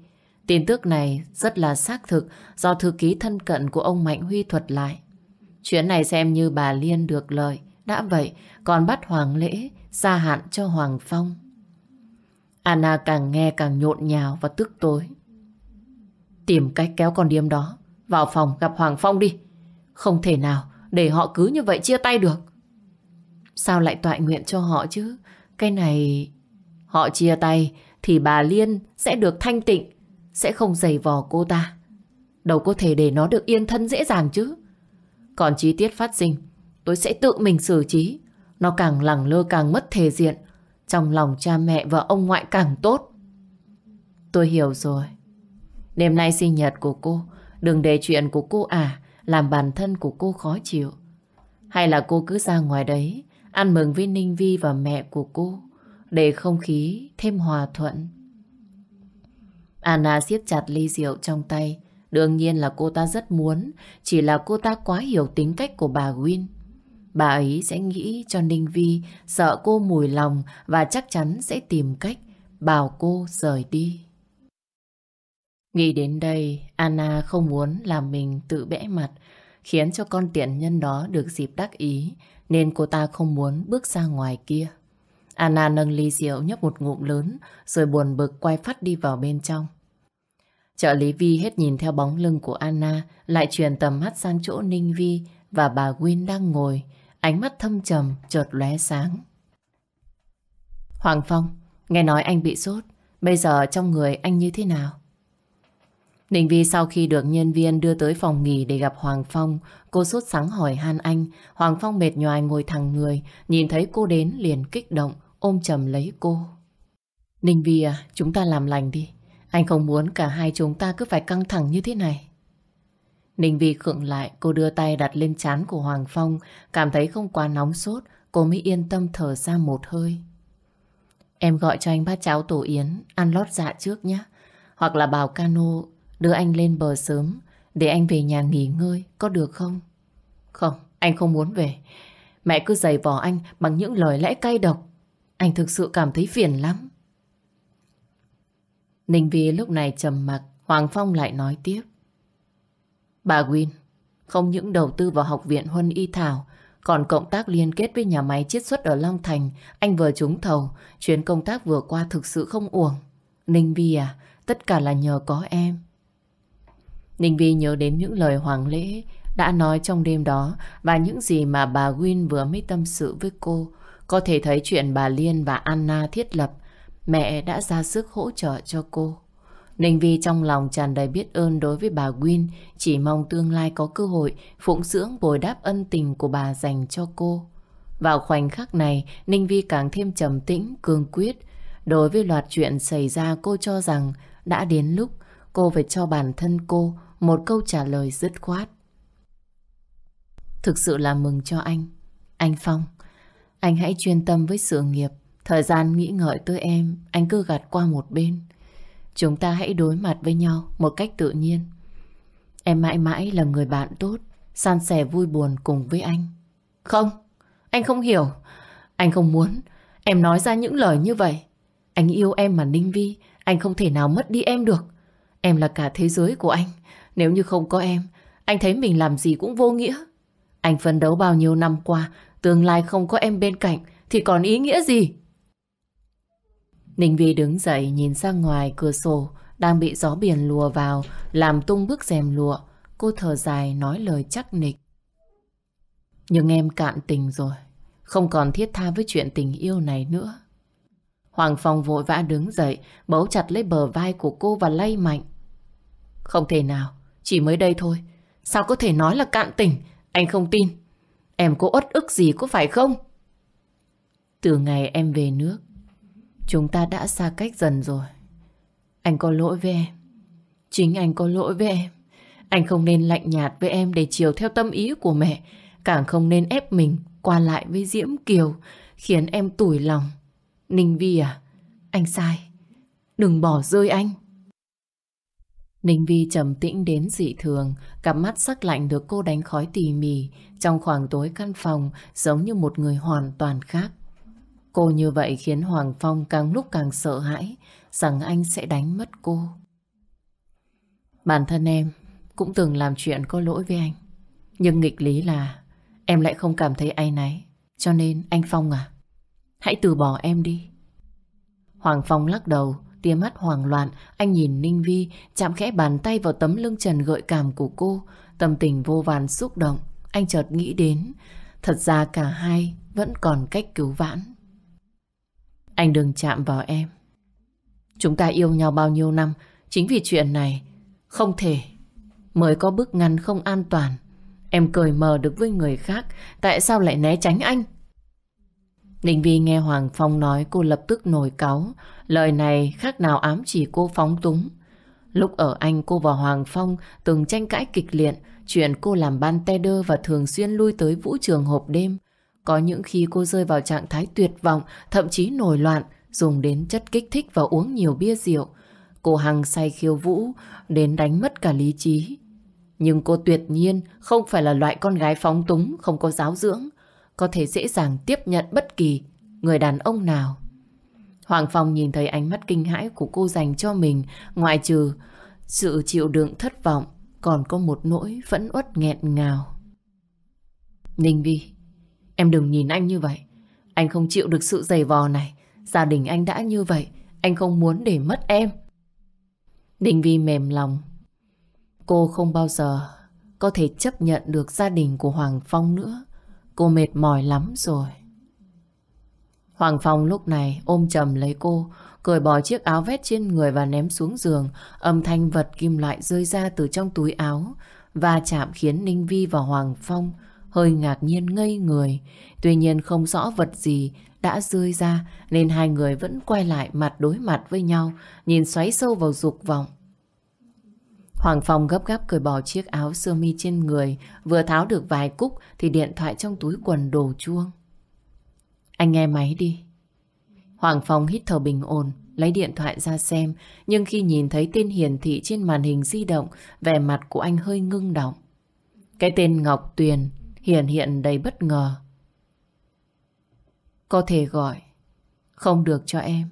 Tin tức này rất là xác thực do thư ký thân cận của ông Mạnh Huy thuật lại. Chuyện này xem như bà Liên được lợi. Đã vậy, còn bắt Hoàng Lễ gia hạn cho Hoàng Phong. Anna càng nghe càng nhộn nhào và tức tối. Tìm cách kéo con điếm đó vào phòng gặp Hoàng Phong đi. Không thể nào để họ cứ như vậy chia tay được. Sao lại tọa nguyện cho họ chứ? Cái này... Họ chia tay thì bà Liên sẽ được thanh tịnh, sẽ không giày vò cô ta. Đâu có thể để nó được yên thân dễ dàng chứ. Còn chi tiết phát sinh, tôi sẽ tự mình xử trí. Nó càng lẳng lơ càng mất thể diện. Trong lòng cha mẹ và ông ngoại càng tốt. Tôi hiểu rồi. Đêm nay sinh nhật của cô, đừng để chuyện của cô à làm bản thân của cô khó chịu. Hay là cô cứ ra ngoài đấy, ăn mừng với Ninh Vi và mẹ của cô, để không khí thêm hòa thuận. Anna siết chặt ly rượu trong tay, Đương nhiên là cô ta rất muốn, chỉ là cô ta quá hiểu tính cách của bà Win. Bà ấy sẽ nghĩ cho Ninh Vi sợ cô mùi lòng và chắc chắn sẽ tìm cách bảo cô rời đi. Nghĩ đến đây, Anna không muốn làm mình tự bẽ mặt, khiến cho con tiện nhân đó được dịp đắc ý, nên cô ta không muốn bước ra ngoài kia. Anna nâng ly rượu nhấp một ngụm lớn, rồi buồn bực quay phát đi vào bên trong. Trợ lý Vi hết nhìn theo bóng lưng của Anna, lại truyền tầm mắt sang chỗ Ninh Vi và bà Win đang ngồi, ánh mắt thâm trầm, chợt lóe sáng. Hoàng Phong, nghe nói anh bị sốt, bây giờ trong người anh như thế nào? Ninh Vi sau khi được nhân viên đưa tới phòng nghỉ để gặp Hoàng Phong, cô sốt sắng hỏi han anh. Hoàng Phong mệt nhoài ngồi thẳng người, nhìn thấy cô đến liền kích động, ôm chầm lấy cô. Ninh Vi à, chúng ta làm lành đi. Anh không muốn cả hai chúng ta cứ phải căng thẳng như thế này. Ninh Vi khựng lại, cô đưa tay đặt lên chán của Hoàng Phong, cảm thấy không quá nóng sốt, cô mới yên tâm thở ra một hơi. Em gọi cho anh bát cháo tổ yến, ăn lót dạ trước nhé. Hoặc là bảo cano đưa anh lên bờ sớm, để anh về nhà nghỉ ngơi, có được không? Không, anh không muốn về. Mẹ cứ giày vò anh bằng những lời lẽ cay độc. Anh thực sự cảm thấy phiền lắm. Ninh Vi lúc này trầm mặc, Hoàng Phong lại nói tiếp. Bà Win, không những đầu tư vào học viện Huân Y Thảo, còn cộng tác liên kết với nhà máy chiết xuất ở Long Thành, anh vừa trúng thầu, chuyến công tác vừa qua thực sự không uổng. Ninh Vi à, tất cả là nhờ có em. Ninh Vi nhớ đến những lời Hoàng Lễ đã nói trong đêm đó và những gì mà bà Win vừa mới tâm sự với cô. Có thể thấy chuyện bà Liên và Anna thiết lập, mẹ đã ra sức hỗ trợ cho cô. Ninh Vi trong lòng tràn đầy biết ơn đối với bà Win, chỉ mong tương lai có cơ hội phụng dưỡng bồi đáp ân tình của bà dành cho cô. Vào khoảnh khắc này, Ninh Vi càng thêm trầm tĩnh, cương quyết. Đối với loạt chuyện xảy ra cô cho rằng đã đến lúc cô phải cho bản thân cô một câu trả lời dứt khoát. Thực sự là mừng cho anh. Anh Phong, anh hãy chuyên tâm với sự nghiệp. Thời gian nghĩ ngợi tới em, anh cứ gạt qua một bên. Chúng ta hãy đối mặt với nhau một cách tự nhiên. Em mãi mãi là người bạn tốt, san sẻ vui buồn cùng với anh. Không, anh không hiểu. Anh không muốn em nói ra những lời như vậy. Anh yêu em mà Ninh Vi, anh không thể nào mất đi em được. Em là cả thế giới của anh. Nếu như không có em, anh thấy mình làm gì cũng vô nghĩa. Anh phấn đấu bao nhiêu năm qua, tương lai không có em bên cạnh thì còn ý nghĩa gì? Ninh Vi đứng dậy nhìn sang ngoài cửa sổ đang bị gió biển lùa vào làm tung bức rèm lụa. Cô thở dài nói lời chắc nịch. Nhưng em cạn tình rồi. Không còn thiết tha với chuyện tình yêu này nữa. Hoàng Phong vội vã đứng dậy bấu chặt lấy bờ vai của cô và lay mạnh. Không thể nào. Chỉ mới đây thôi. Sao có thể nói là cạn tình? Anh không tin. Em có uất ức gì có phải không? Từ ngày em về nước Chúng ta đã xa cách dần rồi. Anh có lỗi với em. Chính anh có lỗi với em. Anh không nên lạnh nhạt với em để chiều theo tâm ý của mẹ. Càng không nên ép mình qua lại với Diễm Kiều, khiến em tủi lòng. Ninh Vi à, anh sai. Đừng bỏ rơi anh. Ninh Vi trầm tĩnh đến dị thường, cặp mắt sắc lạnh được cô đánh khói tỉ mỉ trong khoảng tối căn phòng giống như một người hoàn toàn khác. Cô như vậy khiến Hoàng Phong càng lúc càng sợ hãi rằng anh sẽ đánh mất cô. Bản thân em cũng từng làm chuyện có lỗi với anh. Nhưng nghịch lý là em lại không cảm thấy ai náy. Cho nên anh Phong à, hãy từ bỏ em đi. Hoàng Phong lắc đầu, tia mắt hoảng loạn, anh nhìn Ninh Vi chạm khẽ bàn tay vào tấm lưng trần gợi cảm của cô, tâm tình vô vàn xúc động. Anh chợt nghĩ đến, thật ra cả hai vẫn còn cách cứu vãn. Anh đừng chạm vào em. Chúng ta yêu nhau bao nhiêu năm, chính vì chuyện này không thể mới có bước ngăn không an toàn. Em cười mờ được với người khác, tại sao lại né tránh anh? Ninh Vi nghe Hoàng Phong nói cô lập tức nổi cáu. Lời này khác nào ám chỉ cô phóng túng. Lúc ở Anh cô và Hoàng Phong từng tranh cãi kịch liệt chuyện cô làm ban teder và thường xuyên lui tới vũ trường hộp đêm. Có những khi cô rơi vào trạng thái tuyệt vọng, thậm chí nổi loạn, dùng đến chất kích thích và uống nhiều bia rượu. Cô Hằng say khiêu vũ, đến đánh mất cả lý trí. Nhưng cô tuyệt nhiên không phải là loại con gái phóng túng, không có giáo dưỡng, có thể dễ dàng tiếp nhận bất kỳ người đàn ông nào. Hoàng Phong nhìn thấy ánh mắt kinh hãi của cô dành cho mình, ngoại trừ sự chịu đựng thất vọng, còn có một nỗi vẫn uất nghẹn ngào. Ninh Vi, Em đừng nhìn anh như vậy. Anh không chịu được sự giày vò này. Gia đình anh đã như vậy. Anh không muốn để mất em. Ninh Vi mềm lòng. Cô không bao giờ có thể chấp nhận được gia đình của Hoàng Phong nữa. Cô mệt mỏi lắm rồi. Hoàng Phong lúc này ôm chầm lấy cô, cởi bỏ chiếc áo vét trên người và ném xuống giường. Âm thanh vật kim loại rơi ra từ trong túi áo và chạm khiến Ninh Vi và Hoàng Phong hơi ngạc nhiên ngây người. Tuy nhiên không rõ vật gì đã rơi ra nên hai người vẫn quay lại mặt đối mặt với nhau, nhìn xoáy sâu vào dục vọng. Hoàng Phong gấp gáp cởi bỏ chiếc áo sơ mi trên người, vừa tháo được vài cúc thì điện thoại trong túi quần đổ chuông. Anh nghe máy đi. Hoàng Phong hít thở bình ổn, lấy điện thoại ra xem, nhưng khi nhìn thấy tên hiển thị trên màn hình di động, vẻ mặt của anh hơi ngưng động. Cái tên Ngọc Tuyền hiện hiện đầy bất ngờ. Có thể gọi, không được cho em,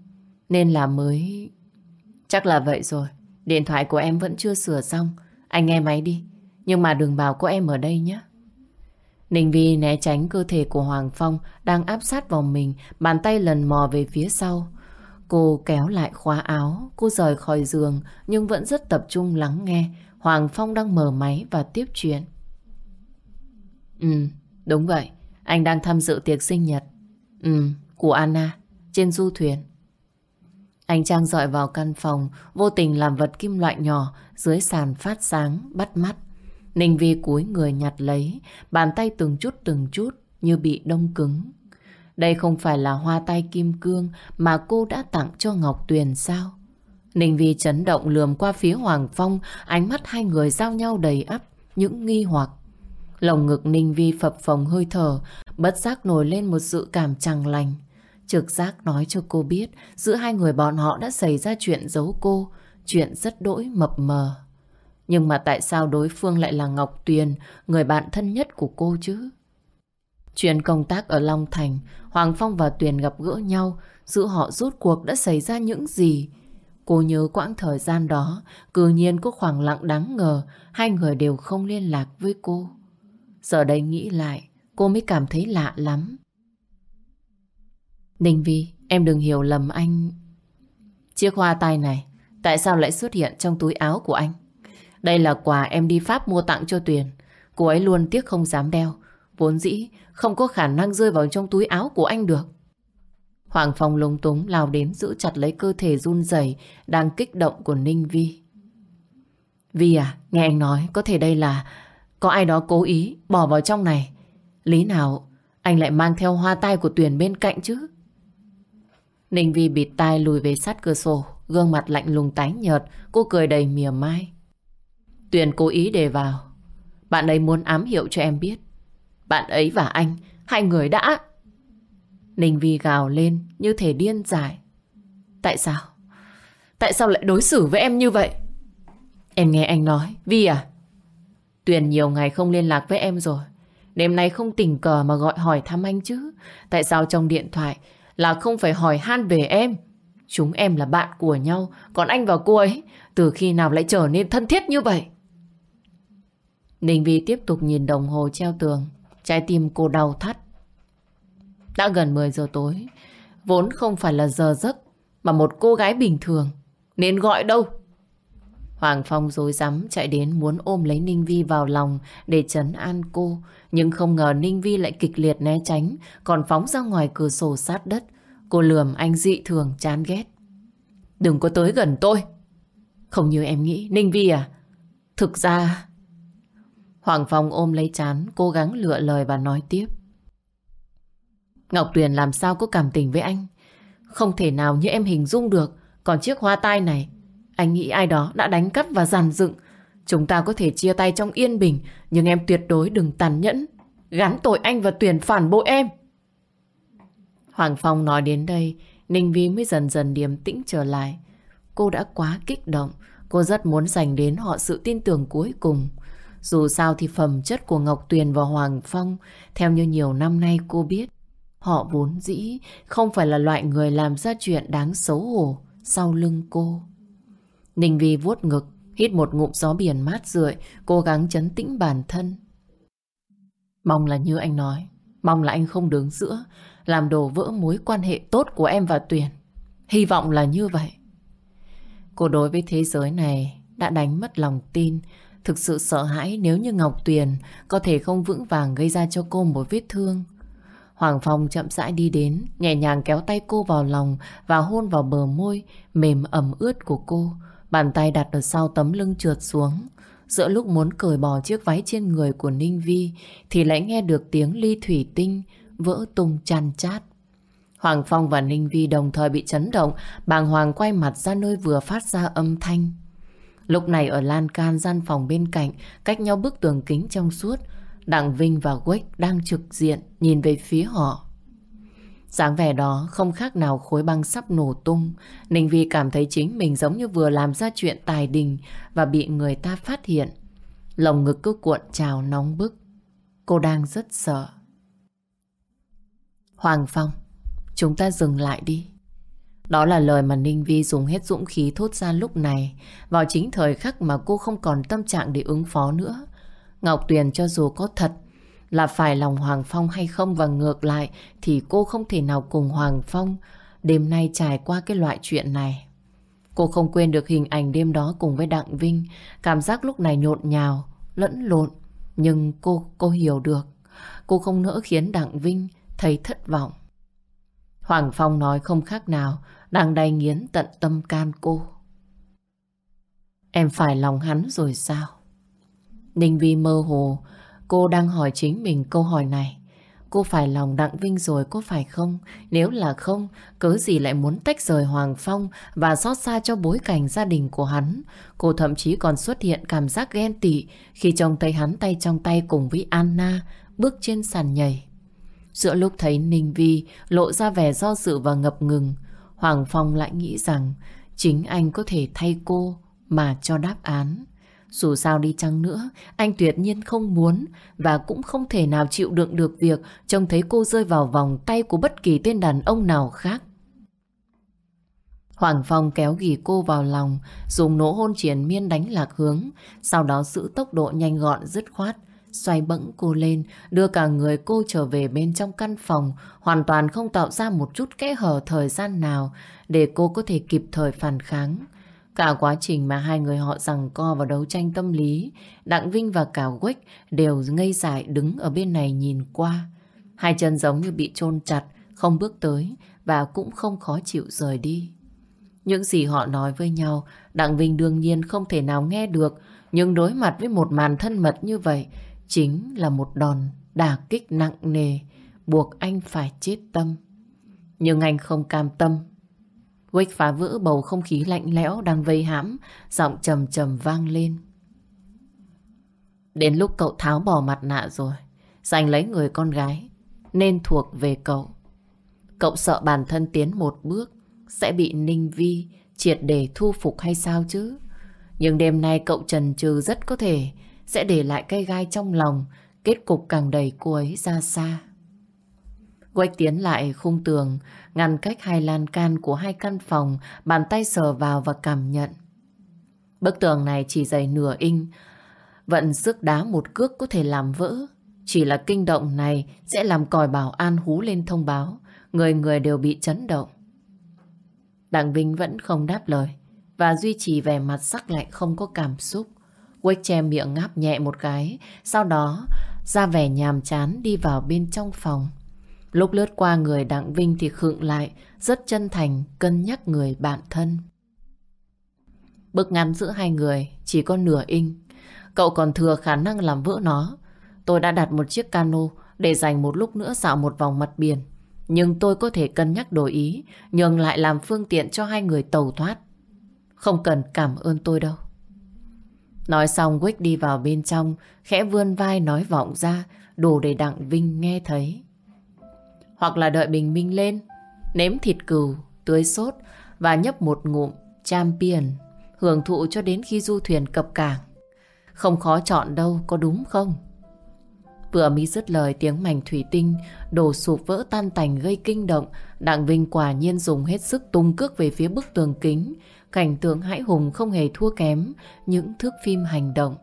nên là mới... Chắc là vậy rồi, điện thoại của em vẫn chưa sửa xong, anh nghe máy đi, nhưng mà đừng bảo có em ở đây nhé. Ninh Vi né tránh cơ thể của Hoàng Phong đang áp sát vào mình, bàn tay lần mò về phía sau. Cô kéo lại khóa áo, cô rời khỏi giường nhưng vẫn rất tập trung lắng nghe. Hoàng Phong đang mở máy và tiếp chuyện. Ừ, đúng vậy. Anh đang tham dự tiệc sinh nhật. Ừ, của Anna, trên du thuyền. Anh Trang dọi vào căn phòng, vô tình làm vật kim loại nhỏ dưới sàn phát sáng, bắt mắt. Ninh Vi cúi người nhặt lấy, bàn tay từng chút từng chút như bị đông cứng. Đây không phải là hoa tay kim cương mà cô đã tặng cho Ngọc Tuyền sao? Ninh Vi chấn động lườm qua phía Hoàng Phong, ánh mắt hai người giao nhau đầy ắp, những nghi hoặc. Lồng ngực Ninh Vi phập phồng hơi thở, bất giác nổi lên một sự cảm chẳng lành. Trực giác nói cho cô biết giữa hai người bọn họ đã xảy ra chuyện giấu cô, chuyện rất đỗi mập mờ. Nhưng mà tại sao đối phương lại là Ngọc Tuyền, người bạn thân nhất của cô chứ? Chuyện công tác ở Long Thành, Hoàng Phong và Tuyền gặp gỡ nhau, giữa họ rút cuộc đã xảy ra những gì? Cô nhớ quãng thời gian đó, cư nhiên có khoảng lặng đáng ngờ, hai người đều không liên lạc với cô. Giờ đây nghĩ lại, cô mới cảm thấy lạ lắm. Ninh Vi, em đừng hiểu lầm anh. Chiếc hoa tai này, tại sao lại xuất hiện trong túi áo của anh? Đây là quà em đi Pháp mua tặng cho Tuyền. Cô ấy luôn tiếc không dám đeo. Vốn dĩ không có khả năng rơi vào trong túi áo của anh được. Hoàng Phong lúng túng lao đến giữ chặt lấy cơ thể run rẩy đang kích động của Ninh Vi. Vi à, nghe anh nói có thể đây là có ai đó cố ý bỏ vào trong này. Lý nào anh lại mang theo hoa tai của Tuyền bên cạnh chứ? Ninh Vi bịt tai lùi về sát cửa sổ, gương mặt lạnh lùng tái nhợt, cô cười đầy mỉa mai. Tuyền cố ý đề vào. Bạn ấy muốn ám hiệu cho em biết. Bạn ấy và anh, hai người đã... Ninh Vi gào lên như thể điên dại. Tại sao? Tại sao lại đối xử với em như vậy? Em nghe anh nói. Vi à? Tuyền nhiều ngày không liên lạc với em rồi. Đêm nay không tình cờ mà gọi hỏi thăm anh chứ. Tại sao trong điện thoại là không phải hỏi han về em? Chúng em là bạn của nhau. Còn anh và cô ấy, từ khi nào lại trở nên thân thiết như vậy? Ninh Vi tiếp tục nhìn đồng hồ treo tường. Trái tim cô đau thắt. Đã gần 10 giờ tối. Vốn không phải là giờ giấc mà một cô gái bình thường. Nên gọi đâu? Hoàng Phong dối rắm chạy đến muốn ôm lấy Ninh Vi vào lòng để chấn an cô. Nhưng không ngờ Ninh Vi lại kịch liệt né tránh, còn phóng ra ngoài cửa sổ sát đất. Cô lườm anh dị thường chán ghét. Đừng có tới gần tôi. Không như em nghĩ, Ninh Vi à? Thực ra Hoàng Phong ôm lấy chán, cố gắng lựa lời và nói tiếp. Ngọc Tuyền làm sao có cảm tình với anh? Không thể nào như em hình dung được. Còn chiếc hoa tai này, anh nghĩ ai đó đã đánh cắp và giàn dựng. Chúng ta có thể chia tay trong yên bình, nhưng em tuyệt đối đừng tàn nhẫn. Gắn tội anh và tuyển phản bội em. Hoàng Phong nói đến đây, Ninh Vi mới dần dần điềm tĩnh trở lại. Cô đã quá kích động, cô rất muốn dành đến họ sự tin tưởng cuối cùng. Dù sao thì phẩm chất của Ngọc Tuyền và Hoàng Phong, theo như nhiều năm nay cô biết, họ vốn dĩ không phải là loại người làm ra chuyện đáng xấu hổ sau lưng cô. Ninh Vi vuốt ngực, hít một ngụm gió biển mát rượi, cố gắng chấn tĩnh bản thân. Mong là như anh nói, mong là anh không đứng giữa, làm đổ vỡ mối quan hệ tốt của em và Tuyền. Hy vọng là như vậy. Cô đối với thế giới này đã đánh mất lòng tin, Thực sự sợ hãi nếu như Ngọc Tuyền có thể không vững vàng gây ra cho cô một vết thương. Hoàng Phong chậm rãi đi đến, nhẹ nhàng kéo tay cô vào lòng và hôn vào bờ môi mềm ẩm ướt của cô. Bàn tay đặt ở sau tấm lưng trượt xuống. Giữa lúc muốn cởi bỏ chiếc váy trên người của Ninh Vi thì lại nghe được tiếng ly thủy tinh vỡ tung chan chát. Hoàng Phong và Ninh Vi đồng thời bị chấn động, bàng hoàng quay mặt ra nơi vừa phát ra âm thanh. Lúc này ở lan can gian phòng bên cạnh, cách nhau bức tường kính trong suốt, Đặng Vinh và Quách đang trực diện nhìn về phía họ dáng vẻ đó không khác nào khối băng sắp nổ tung. Ninh Vi cảm thấy chính mình giống như vừa làm ra chuyện tài đình và bị người ta phát hiện. Lồng ngực cứ cuộn trào nóng bức. Cô đang rất sợ. Hoàng Phong, chúng ta dừng lại đi. Đó là lời mà Ninh Vi dùng hết dũng khí thốt ra lúc này, vào chính thời khắc mà cô không còn tâm trạng để ứng phó nữa. Ngọc Tuyền cho dù có thật là phải lòng Hoàng Phong hay không và ngược lại thì cô không thể nào cùng Hoàng Phong đêm nay trải qua cái loại chuyện này. Cô không quên được hình ảnh đêm đó cùng với Đặng Vinh, cảm giác lúc này nhộn nhào, lẫn lộn, nhưng cô cô hiểu được. Cô không nỡ khiến Đặng Vinh thấy thất vọng. Hoàng Phong nói không khác nào, đang đay nghiến tận tâm can cô. Em phải lòng hắn rồi sao? Ninh Vi mơ hồ, cô đang hỏi chính mình câu hỏi này. Cô phải lòng Đặng Vinh rồi có phải không? Nếu là không, cớ gì lại muốn tách rời Hoàng Phong và xót xa cho bối cảnh gia đình của hắn. Cô thậm chí còn xuất hiện cảm giác ghen tị khi trông thấy hắn tay trong tay cùng với Anna bước trên sàn nhảy. Giữa lúc thấy Ninh Vi lộ ra vẻ do dự và ngập ngừng, Hoàng Phong lại nghĩ rằng chính anh có thể thay cô mà cho đáp án. Dù sao đi chăng nữa, anh tuyệt nhiên không muốn và cũng không thể nào chịu đựng được việc trông thấy cô rơi vào vòng tay của bất kỳ tên đàn ông nào khác. Hoàng Phong kéo ghì cô vào lòng, dùng nỗ hôn triển miên đánh lạc hướng, sau đó giữ tốc độ nhanh gọn dứt khoát, xoay bẫng cô lên, đưa cả người cô trở về bên trong căn phòng, hoàn toàn không tạo ra một chút kẽ hở thời gian nào để cô có thể kịp thời phản kháng. Cả quá trình mà hai người họ rằng co vào đấu tranh tâm lý, Đặng Vinh và Cảo Quách đều ngây dại đứng ở bên này nhìn qua. Hai chân giống như bị chôn chặt, không bước tới và cũng không khó chịu rời đi. Những gì họ nói với nhau, Đặng Vinh đương nhiên không thể nào nghe được, nhưng đối mặt với một màn thân mật như vậy, chính là một đòn đả kích nặng nề, buộc anh phải chết tâm. Nhưng anh không cam tâm Quách phá vỡ bầu không khí lạnh lẽo đang vây hãm, giọng trầm trầm vang lên. Đến lúc cậu tháo bỏ mặt nạ rồi, giành lấy người con gái, nên thuộc về cậu. Cậu sợ bản thân tiến một bước, sẽ bị Ninh Vi triệt để thu phục hay sao chứ? Nhưng đêm nay cậu trần trừ rất có thể sẽ để lại cây gai trong lòng, kết cục càng đầy cô ấy ra xa. Quách tiến lại khung tường, ngăn cách hai lan can của hai căn phòng, bàn tay sờ vào và cảm nhận. Bức tường này chỉ dày nửa inch, vận sức đá một cước có thể làm vỡ. Chỉ là kinh động này sẽ làm còi bảo an hú lên thông báo, người người đều bị chấn động. Đặng Vinh vẫn không đáp lời và duy trì vẻ mặt sắc lạnh không có cảm xúc. Quách che miệng ngáp nhẹ một cái, sau đó ra vẻ nhàm chán đi vào bên trong phòng. Lúc lướt qua người Đặng Vinh thì khựng lại, rất chân thành, cân nhắc người bạn thân. Bức ngắn giữa hai người chỉ có nửa inch. Cậu còn thừa khả năng làm vỡ nó. Tôi đã đặt một chiếc cano để dành một lúc nữa dạo một vòng mặt biển. Nhưng tôi có thể cân nhắc đổi ý, nhường lại làm phương tiện cho hai người tàu thoát. Không cần cảm ơn tôi đâu. Nói xong Quýt đi vào bên trong, khẽ vươn vai nói vọng ra, đủ để Đặng Vinh nghe thấy. Hoặc là đợi bình minh lên, nếm thịt cừu, tưới sốt và nhấp một ngụm champion, hưởng thụ cho đến khi du thuyền cập cảng. Không khó chọn đâu, có đúng không? Vừa mới dứt lời tiếng mảnh thủy tinh đổ sụp vỡ tan tành gây kinh động, Đặng Vinh quả nhiên dùng hết sức tung cước về phía bức tường kính. Cảnh tượng hãi hùng không hề thua kém những thước phim hành động.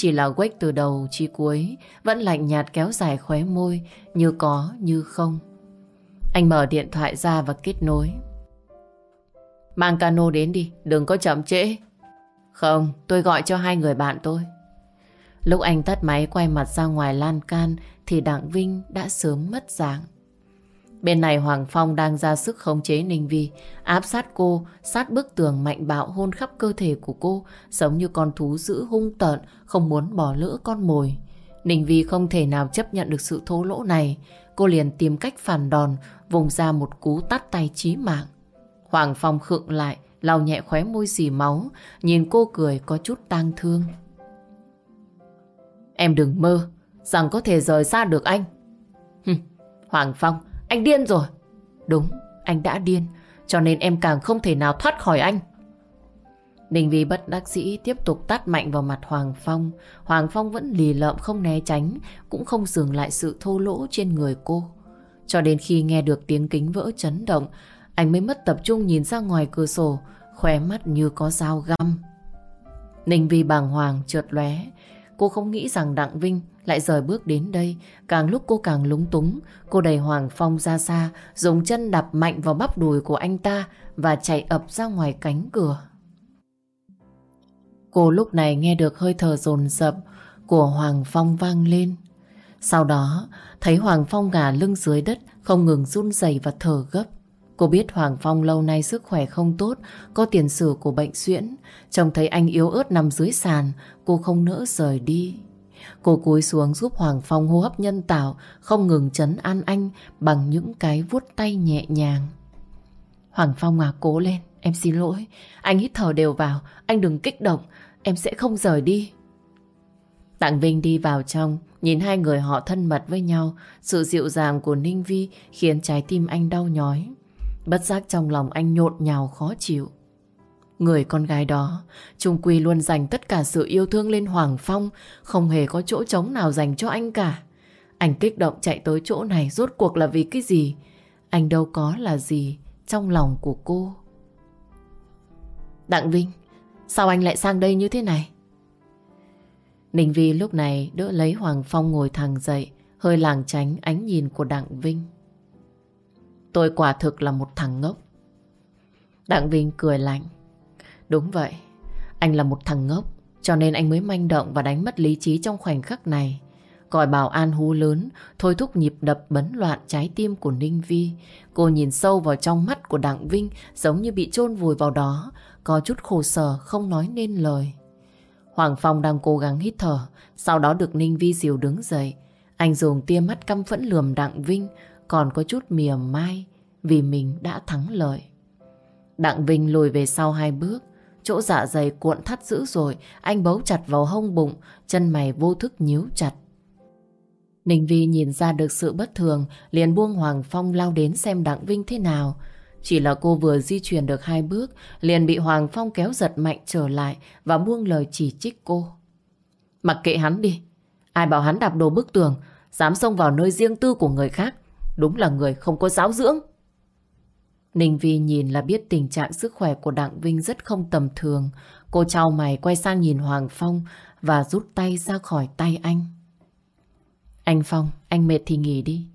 Chỉ là quách từ đầu, chi cuối Vẫn lạnh nhạt kéo dài khóe môi, Như có, như không. Anh mở điện thoại ra và kết nối. Mang cano đến đi, Đừng có chậm trễ. Không, tôi gọi cho hai người bạn tôi. Lúc anh tắt máy quay mặt ra ngoài lan can Thì Đặng Vinh đã sớm mất dạng. Bên này Hoàng Phong đang ra sức khống chế Ninh Vi, áp sát cô, sát bức tường mạnh bạo hôn khắp cơ thể của cô, giống như con thú dữ hung tợn, không muốn bỏ lỡ con mồi. Ninh Vi không thể nào chấp nhận được sự thô lỗ này, cô liền tìm cách phản đòn, vùng ra một cú tắt tay chí mạng. Hoàng Phong khựng lại, lau nhẹ khóe môi xì máu, nhìn cô cười có chút tang thương. Em đừng mơ rằng có thể rời xa được anh. Hoàng Phong, anh điên rồi. Đúng, anh đã điên, cho nên em càng không thể nào thoát khỏi anh. Ninh Vi bất đắc dĩ tiếp tục tát mạnh vào mặt Hoàng Phong. Hoàng Phong vẫn lì lợm không né tránh, cũng không dừng lại sự thô lỗ trên người cô. Cho đến khi nghe được tiếng kính vỡ chấn động, anh mới mất tập trung nhìn ra ngoài cửa sổ, khóe mắt như có dao găm. Ninh Vi bàng hoàng trượt lóe, cô không nghĩ rằng Đặng Vinh lại rời bước đến đây. Càng lúc cô càng lúng túng, cô đẩy Hoàng Phong ra xa, dùng chân đạp mạnh vào bắp đùi của anh ta và chạy ập ra ngoài cánh cửa. Cô lúc này nghe được hơi thở dồn dập của Hoàng Phong vang lên. Sau đó, thấy Hoàng Phong gà lưng dưới đất, không ngừng run rẩy và thở gấp. Cô biết Hoàng Phong lâu nay sức khỏe không tốt, có tiền sử của bệnh suyễn. Trông thấy anh yếu ớt nằm dưới sàn, cô không nỡ rời đi. Cô cúi xuống giúp Hoàng Phong hô hấp nhân tạo, không ngừng chấn an anh bằng những cái vuốt tay nhẹ nhàng. Hoàng Phong à, cố lên, em xin lỗi. Anh hít thở đều vào, anh đừng kích động, em sẽ không rời đi. Tạng Vinh đi vào trong, nhìn hai người họ thân mật với nhau, sự dịu dàng của Ninh Vi khiến trái tim anh đau nhói. Bất giác trong lòng anh nhộn nhào khó chịu. Người con gái đó, Trung Quy luôn dành tất cả sự yêu thương lên Hoàng Phong, không hề có chỗ trống nào dành cho anh cả. Anh kích động chạy tới chỗ này rốt cuộc là vì cái gì? Anh đâu có là gì trong lòng của cô. Đặng Vinh, sao anh lại sang đây như thế này? Ninh Vi lúc này đỡ lấy Hoàng Phong ngồi thẳng dậy, hơi làng tránh ánh nhìn của Đặng Vinh. Tôi quả thực là một thằng ngốc. Đặng Vinh cười lạnh. Đúng vậy, anh là một thằng ngốc, cho nên anh mới manh động và đánh mất lý trí trong khoảnh khắc này. Còi bảo an hú lớn, thôi thúc nhịp đập bấn loạn trái tim của Ninh Vi. Cô nhìn sâu vào trong mắt của Đặng Vinh giống như bị chôn vùi vào đó, có chút khổ sở không nói nên lời. Hoàng Phong đang cố gắng hít thở, sau đó được Ninh Vi dìu đứng dậy. Anh dùng tia mắt căm phẫn lườm Đặng Vinh, còn có chút mỉa mai vì mình đã thắng lợi. Đặng Vinh lùi về sau hai bước, chỗ dạ dày cuộn thắt dữ rồi, anh bấu chặt vào hông bụng, chân mày vô thức nhíu chặt. Ninh Vi nhìn ra được sự bất thường, liền buông Hoàng Phong lao đến xem Đặng Vinh thế nào. Chỉ là cô vừa di chuyển được hai bước, liền bị Hoàng Phong kéo giật mạnh trở lại và buông lời chỉ trích cô. Mặc kệ hắn đi, ai bảo hắn đạp đồ bức tường, dám xông vào nơi riêng tư của người khác, đúng là người không có giáo dưỡng. Ninh Vi nhìn là biết tình trạng sức khỏe của Đặng Vinh rất không tầm thường. Cô trao mày quay sang nhìn Hoàng Phong và rút tay ra khỏi tay anh. Anh Phong, anh mệt thì nghỉ đi.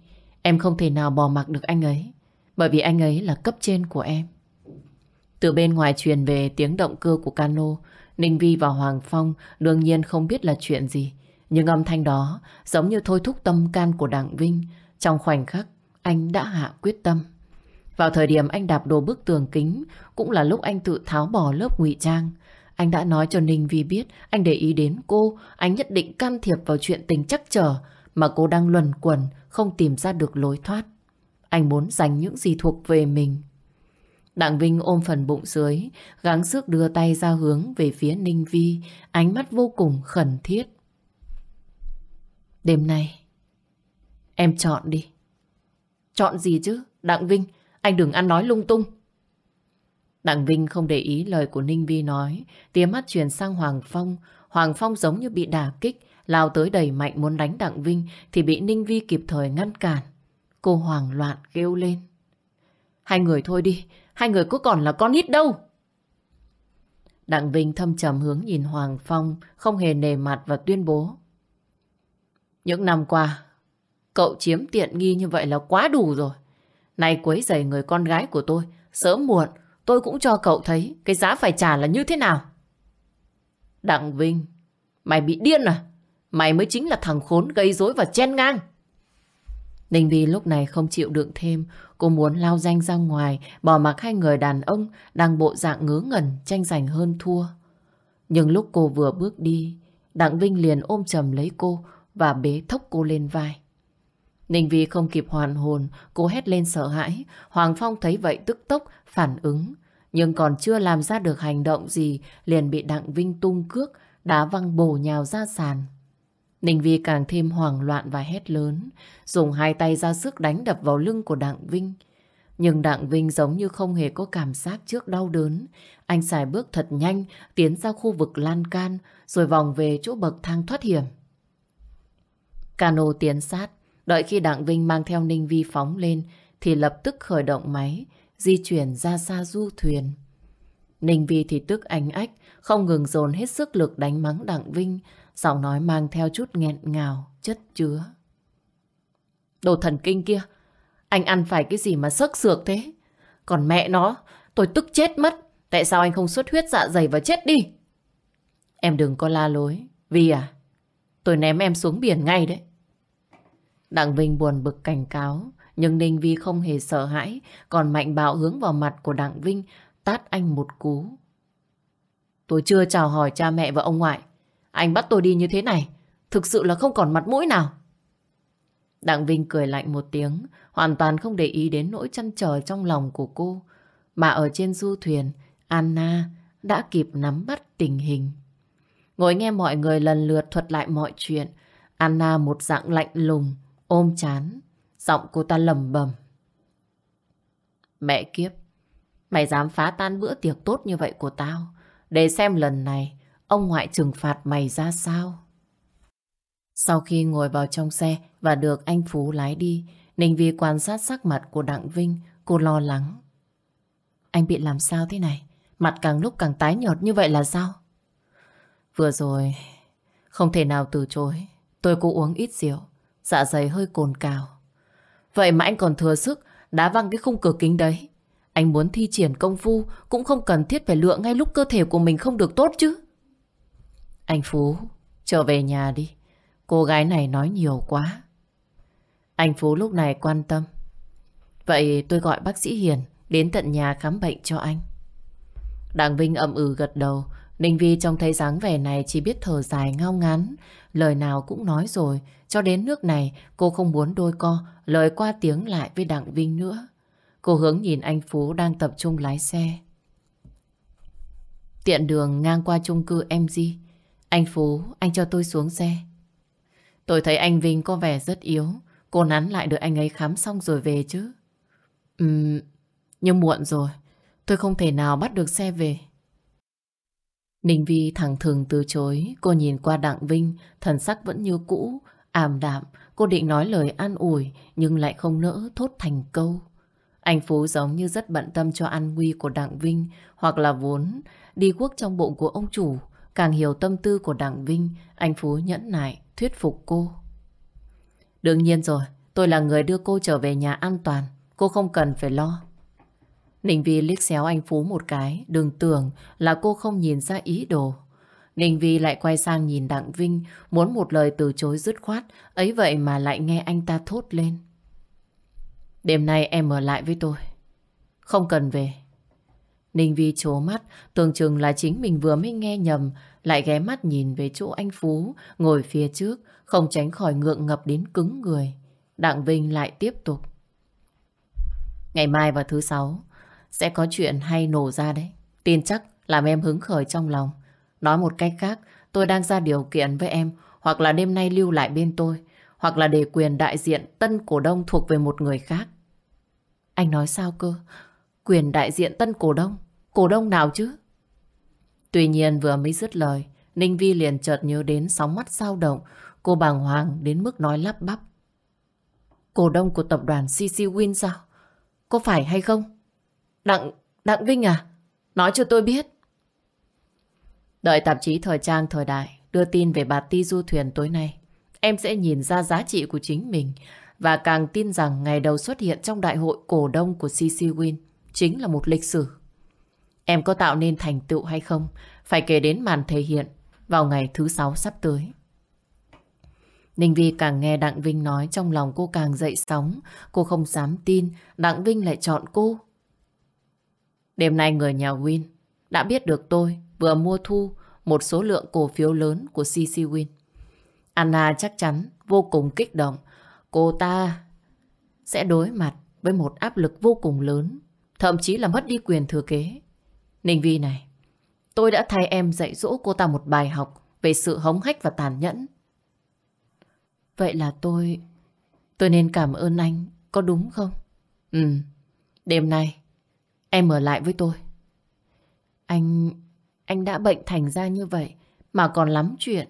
Em không thể nào bỏ mặc được anh ấy. Bởi vì anh ấy là cấp trên của em. Từ bên ngoài truyền về tiếng động cơ của cano, Ninh Vi và Hoàng Phong đương nhiên không biết là chuyện gì. Nhưng âm thanh đó giống như thôi thúc tâm can của Đặng Vinh. Trong khoảnh khắc, anh đã hạ quyết tâm. Vào thời điểm anh đạp đồ bức tường kính cũng là lúc anh tự tháo bỏ lớp ngụy trang. Anh đã nói cho Ninh Vi biết anh để ý đến cô, anh nhất định can thiệp vào chuyện tình chắc trở mà cô đang luẩn quẩn không tìm ra được lối thoát. Anh muốn giành những gì thuộc về mình. Đặng Vinh ôm phần bụng dưới, gắng sức đưa tay ra hướng về phía Ninh Vi, ánh mắt vô cùng khẩn thiết. Đêm nay, em chọn đi. Chọn gì chứ, Đặng Vinh? Anh đừng ăn nói lung tung. Đặng Vinh không để ý lời của Ninh Vi nói, tia mắt chuyển sang Hoàng Phong. Hoàng Phong giống như bị đả kích, lao tới đầy mạnh muốn đánh Đặng Vinh thì bị Ninh Vi kịp thời ngăn cản. Cô hoảng loạn kêu lên. Hai người thôi đi, hai người có còn là con nít đâu. Đặng Vinh thâm trầm hướng nhìn Hoàng Phong, không hề nề mặt và tuyên bố. Những năm qua, cậu chiếm tiện nghi như vậy là quá đủ rồi. Này quấy giày người con gái của tôi, sớm muộn tôi cũng cho cậu thấy cái giá phải trả là như thế nào. Đặng Vinh, mày bị điên à? Mày mới chính là thằng khốn gây rối và chen ngang. Ninh Vi lúc này không chịu đựng thêm, cô muốn lao danh ra ngoài, bỏ mặc hai người đàn ông đang bộ dạng ngớ ngẩn, tranh giành hơn thua. Nhưng lúc cô vừa bước đi, Đặng Vinh liền ôm chầm lấy cô và bế thốc cô lên vai. Ninh Vi không kịp hoàn hồn, cô hét lên sợ hãi. Hoàng Phong thấy vậy tức tốc, phản ứng. Nhưng còn chưa làm ra được hành động gì, liền bị Đặng Vinh tung cước, đá văng bổ nhào ra sàn. Ninh Vi càng thêm hoảng loạn và hét lớn, dùng hai tay ra sức đánh đập vào lưng của Đặng Vinh. Nhưng Đặng Vinh giống như không hề có cảm giác trước đau đớn. Anh xài bước thật nhanh, tiến ra khu vực lan can, rồi vòng về chỗ bậc thang thoát hiểm. Cano tiến sát, đợi khi Đặng Vinh mang theo Ninh Vi phóng lên, thì lập tức khởi động máy, di chuyển ra xa du thuyền. Ninh Vi thì tức ánh ách, không ngừng dồn hết sức lực đánh mắng Đặng Vinh, giọng nói mang theo chút nghẹn ngào, chất chứa. Đồ thần kinh kia, anh ăn phải cái gì mà sức sược thế? Còn mẹ nó, tôi tức chết mất. Tại sao anh không xuất huyết dạ dày và chết đi? Em đừng có la lối. Vì à, tôi ném em xuống biển ngay đấy. Đặng Vinh buồn bực cảnh cáo, nhưng Ninh Vi không hề sợ hãi, còn mạnh bạo hướng vào mặt của Đặng Vinh, tát anh một cú. Tôi chưa chào hỏi cha mẹ và ông ngoại. Anh bắt tôi đi như thế này, thực sự là không còn mặt mũi nào. Đặng Vinh cười lạnh một tiếng, hoàn toàn không để ý đến nỗi chăn trở trong lòng của cô. Mà ở trên du thuyền, Anna đã kịp nắm bắt tình hình. Ngồi nghe mọi người lần lượt thuật lại mọi chuyện, Anna một dạng lạnh lùng, ôm chán, giọng cô ta lầm bầm. Mẹ kiếp, mày dám phá tan bữa tiệc tốt như vậy của tao, để xem lần này ông ngoại trừng phạt mày ra sao. Sau khi ngồi vào trong xe và được anh Phú lái đi, Ninh Vi quan sát sắc mặt của Đặng Vinh, cô lo lắng. Anh bị làm sao thế này? Mặt càng lúc càng tái nhợt như vậy là sao? Vừa rồi, không thể nào từ chối. Tôi cũng uống ít rượu, dạ dày hơi cồn cào. Vậy mà anh còn thừa sức đá văng cái khung cửa kính đấy. Anh muốn thi triển công phu cũng không cần thiết phải lựa ngay lúc cơ thể của mình không được tốt chứ. Anh Phú, trở về nhà đi. Cô gái này nói nhiều quá. Anh Phú lúc này quan tâm. Vậy tôi gọi bác sĩ Hiền đến tận nhà khám bệnh cho anh. Đảng Vinh ậm ừ gật đầu. Ninh Vi trông thấy dáng vẻ này chỉ biết thở dài ngao ngán. Lời nào cũng nói rồi. Cho đến nước này cô không muốn đôi co lời qua tiếng lại với Đặng Vinh nữa. Cô hướng nhìn anh Phú đang tập trung lái xe. Tiện đường ngang qua chung cư MG. Anh Phú, anh cho tôi xuống xe. Tôi thấy anh Vinh có vẻ rất yếu. Cô nắn lại được anh ấy khám xong rồi về chứ. Ừm, nhưng muộn rồi. Tôi không thể nào bắt được xe về. Ninh Vi thẳng thường từ chối. Cô nhìn qua Đặng Vinh, thần sắc vẫn như cũ, ảm đạm. Cô định nói lời an ủi, nhưng lại không nỡ thốt thành câu. Anh Phú giống như rất bận tâm cho an nguy của Đặng Vinh, hoặc là vốn đi quốc trong bụng của ông chủ. Càng hiểu tâm tư của Đặng Vinh, anh Phú nhẫn nại, thuyết phục cô. Đương nhiên rồi, tôi là người đưa cô trở về nhà an toàn. Cô không cần phải lo. Ninh Vi liếc xéo anh Phú một cái, đừng tưởng là cô không nhìn ra ý đồ. Ninh Vi lại quay sang nhìn Đặng Vinh, muốn một lời từ chối dứt khoát, ấy vậy mà lại nghe anh ta thốt lên. Đêm nay em ở lại với tôi. Không cần về. Ninh Vi chố mắt, tưởng chừng là chính mình vừa mới nghe nhầm, lại ghé mắt nhìn về chỗ anh Phú, ngồi phía trước, không tránh khỏi ngượng ngập đến cứng người. Đặng Vinh lại tiếp tục. Ngày mai và thứ sáu, sẽ có chuyện hay nổ ra đấy. Tin chắc làm em hứng khởi trong lòng. Nói một cách khác, tôi đang ra điều kiện với em, hoặc là đêm nay lưu lại bên tôi, hoặc là để quyền đại diện tân cổ đông thuộc về một người khác. Anh nói sao cơ? Quyền đại diện tân cổ đông? Cổ đông nào chứ? Tuy nhiên vừa mới dứt lời, Ninh Vi liền chợt nhớ đến sóng mắt dao động, cô bàng hoàng đến mức nói lắp bắp. Cổ đông của tập đoàn CC Win sao? Có phải hay không? Đặng, Đặng Vinh à? Nói cho tôi biết. Đợi tạp chí Thời trang Thời đại đưa tin về bà Ti du thuyền tối nay, em sẽ nhìn ra giá trị của chính mình và càng tin rằng ngày đầu xuất hiện trong đại hội cổ đông của CC Win chính là một lịch sử. Em có tạo nên thành tựu hay không phải kể đến màn thể hiện vào ngày thứ sáu sắp tới. Ninh Vi càng nghe Đặng Vinh nói trong lòng cô càng dậy sóng. Cô không dám tin Đặng Vinh lại chọn cô. Đêm nay người nhà Win đã biết được tôi vừa mua thu một số lượng cổ phiếu lớn của CC Win. Anna chắc chắn vô cùng kích động. Cô ta sẽ đối mặt với một áp lực vô cùng lớn, thậm chí là mất đi quyền thừa kế. Ninh Vi này, tôi đã thay em dạy dỗ cô ta một bài học về sự hống hách và tàn nhẫn. Vậy là tôi... Tôi nên cảm ơn anh, có đúng không? Ừ, đêm nay em ở lại với tôi. Anh... Anh đã bệnh thành ra như vậy mà còn lắm chuyện.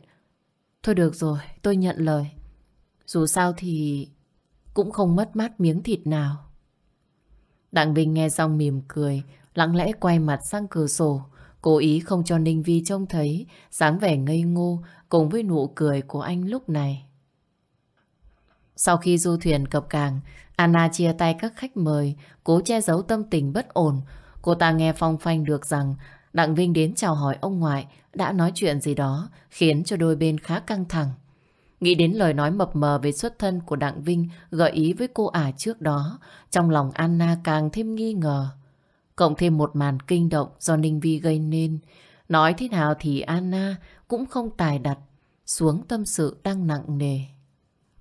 Thôi được rồi, tôi nhận lời. Dù sao thì cũng không mất mát miếng thịt nào. Đặng Vinh nghe xong mỉm cười, lặng lẽ quay mặt sang cửa sổ, cố ý không cho Ninh Vi trông thấy dáng vẻ ngây ngô cùng với nụ cười của anh lúc này. Sau khi du thuyền cập cảng, Anna chia tay các khách mời, cố che giấu tâm tình bất ổn. Cô ta nghe phong phanh được rằng Đặng Vinh đến chào hỏi ông ngoại đã nói chuyện gì đó khiến cho đôi bên khá căng thẳng. Nghĩ đến lời nói mập mờ về xuất thân của Đặng Vinh gợi ý với cô ả trước đó, trong lòng Anna càng thêm nghi ngờ. Cộng thêm một màn kinh động do Ninh Vi gây nên. Nói thế nào thì Anna cũng không tài đặt xuống tâm sự đang nặng nề.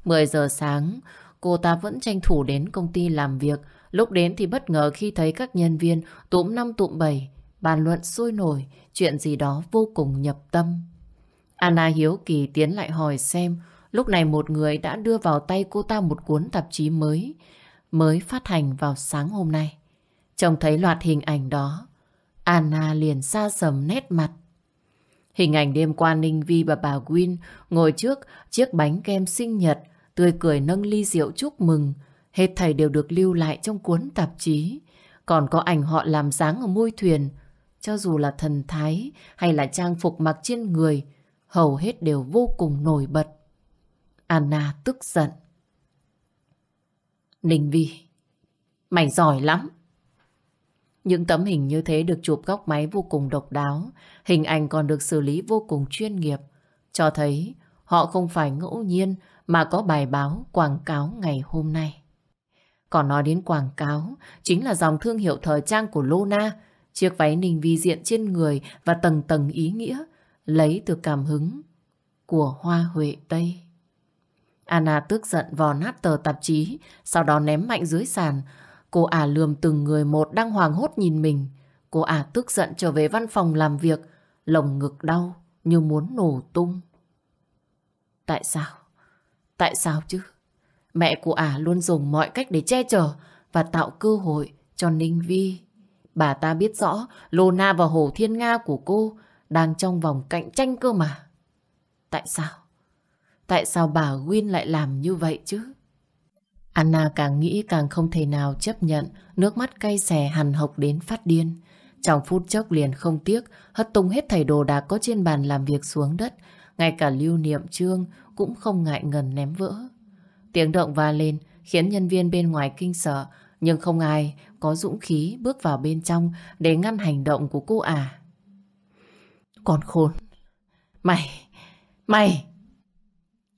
10 giờ sáng, cô ta vẫn tranh thủ đến công ty làm việc. Lúc đến thì bất ngờ khi thấy các nhân viên tụm năm tụm bảy bàn luận sôi nổi chuyện gì đó vô cùng nhập tâm. Anna hiếu kỳ tiến lại hỏi xem lúc này một người đã đưa vào tay cô ta một cuốn tạp chí mới mới phát hành vào sáng hôm nay. Trông thấy loạt hình ảnh đó, Anna liền xa sầm nét mặt. Hình ảnh đêm qua Ninh Vi và bà Win ngồi trước chiếc bánh kem sinh nhật, tươi cười nâng ly rượu chúc mừng. Hết thầy đều được lưu lại trong cuốn tạp chí. Còn có ảnh họ làm dáng ở môi thuyền. Cho dù là thần thái hay là trang phục mặc trên người, hầu hết đều vô cùng nổi bật. Anna tức giận. Ninh Vi, mày giỏi lắm. Những tấm hình như thế được chụp góc máy vô cùng độc đáo, hình ảnh còn được xử lý vô cùng chuyên nghiệp, cho thấy họ không phải ngẫu nhiên mà có bài báo quảng cáo ngày hôm nay. Còn nói đến quảng cáo, chính là dòng thương hiệu thời trang của Lona, chiếc váy ninh vi diện trên người và tầng tầng ý nghĩa, lấy từ cảm hứng của Hoa Huệ Tây. Anna tức giận vò nát tờ tạp chí, sau đó ném mạnh dưới sàn, Cô ả lườm từng người một đang hoàng hốt nhìn mình. Cô ả tức giận trở về văn phòng làm việc, lồng ngực đau như muốn nổ tung. Tại sao? Tại sao chứ? Mẹ của ả luôn dùng mọi cách để che chở và tạo cơ hội cho Ninh Vi. Bà ta biết rõ Lona và Hồ Thiên Nga của cô đang trong vòng cạnh tranh cơ mà. Tại sao? Tại sao bà Win lại làm như vậy chứ? Anna càng nghĩ càng không thể nào chấp nhận nước mắt cay xè hằn hộc đến phát điên. Trong phút chốc liền không tiếc, hất tung hết thầy đồ đạc có trên bàn làm việc xuống đất. Ngay cả lưu niệm trương cũng không ngại ngần ném vỡ. Tiếng động va lên khiến nhân viên bên ngoài kinh sợ nhưng không ai có dũng khí bước vào bên trong để ngăn hành động của cô à. Còn khốn! Mày! Mày!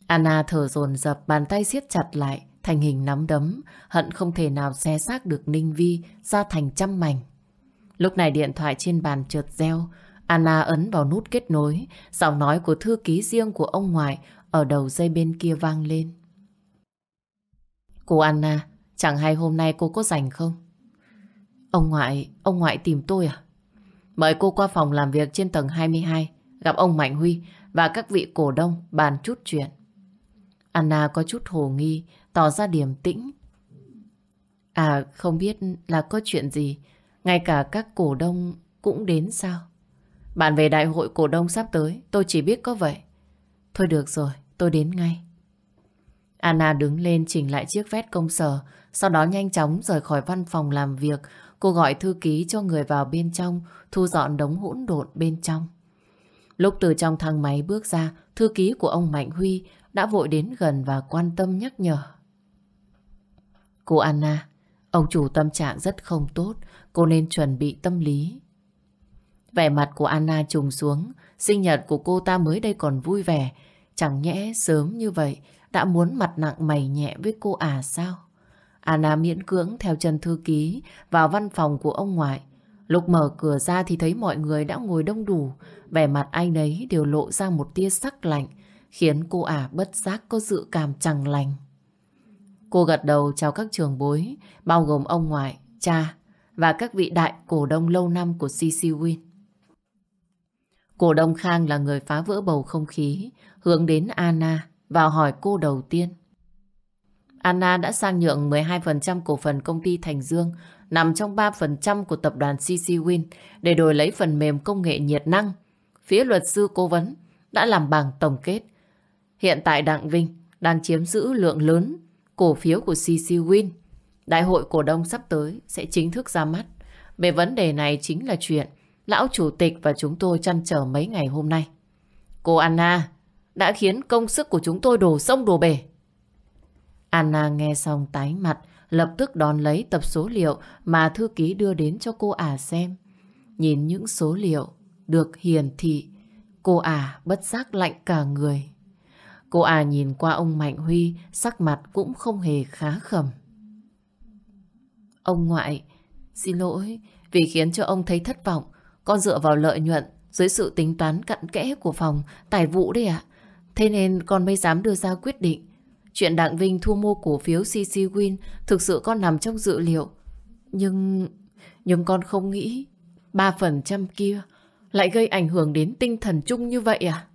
Anna thở dồn dập bàn tay siết chặt lại thành hình nắm đấm, hận không thể nào xé xác được Ninh Vi ra thành trăm mảnh. Lúc này điện thoại trên bàn chợt reo, Anna ấn vào nút kết nối, giọng nói của thư ký riêng của ông ngoại ở đầu dây bên kia vang lên. Cô Anna, chẳng hay hôm nay cô có rảnh không? Ông ngoại, ông ngoại tìm tôi à? Mời cô qua phòng làm việc trên tầng 22, gặp ông Mạnh Huy và các vị cổ đông bàn chút chuyện. Anna có chút hồ nghi, tỏ ra điềm tĩnh. À, không biết là có chuyện gì, ngay cả các cổ đông cũng đến sao? Bạn về đại hội cổ đông sắp tới, tôi chỉ biết có vậy. Thôi được rồi, tôi đến ngay. Anna đứng lên chỉnh lại chiếc vét công sở, sau đó nhanh chóng rời khỏi văn phòng làm việc. Cô gọi thư ký cho người vào bên trong, thu dọn đống hỗn độn bên trong. Lúc từ trong thang máy bước ra, thư ký của ông Mạnh Huy đã vội đến gần và quan tâm nhắc nhở. Cô Anna, ông chủ tâm trạng rất không tốt, cô nên chuẩn bị tâm lý. Vẻ mặt của Anna trùng xuống, sinh nhật của cô ta mới đây còn vui vẻ, Chẳng nhẽ sớm như vậy đã muốn mặt nặng mày nhẹ với cô à sao? Anna miễn cưỡng theo chân thư ký vào văn phòng của ông ngoại. Lúc mở cửa ra thì thấy mọi người đã ngồi đông đủ. Vẻ mặt ai ấy đều lộ ra một tia sắc lạnh, khiến cô ả bất giác có dự cảm chẳng lành. Cô gật đầu chào các trường bối, bao gồm ông ngoại, cha và các vị đại cổ đông lâu năm của CC Win. Cổ đông Khang là người phá vỡ bầu không khí, hướng đến Anna và hỏi cô đầu tiên. Anna đã sang nhượng 12% cổ phần công ty Thành Dương nằm trong 3% của tập đoàn CC Win để đổi lấy phần mềm công nghệ nhiệt năng. Phía luật sư cố vấn đã làm bằng tổng kết. Hiện tại Đặng Vinh đang chiếm giữ lượng lớn cổ phiếu của CC Win. Đại hội cổ đông sắp tới sẽ chính thức ra mắt. Về vấn đề này chính là chuyện lão chủ tịch và chúng tôi chăn trở mấy ngày hôm nay. Cô Anna đã khiến công sức của chúng tôi đổ sông đổ bể. Anna nghe xong tái mặt, lập tức đón lấy tập số liệu mà thư ký đưa đến cho cô ả xem. Nhìn những số liệu được hiển thị, cô ả bất giác lạnh cả người. Cô ả nhìn qua ông Mạnh Huy, sắc mặt cũng không hề khá khẩm. Ông ngoại, xin lỗi vì khiến cho ông thấy thất vọng. Con dựa vào lợi nhuận dưới sự tính toán cặn kẽ của phòng tài vụ đấy ạ. Thế nên con mới dám đưa ra quyết định Chuyện Đặng Vinh thu mua cổ phiếu CC Win thực sự con nằm trong dự liệu. Nhưng... Nhưng con không nghĩ 3% kia lại gây ảnh hưởng đến tinh thần chung như vậy à?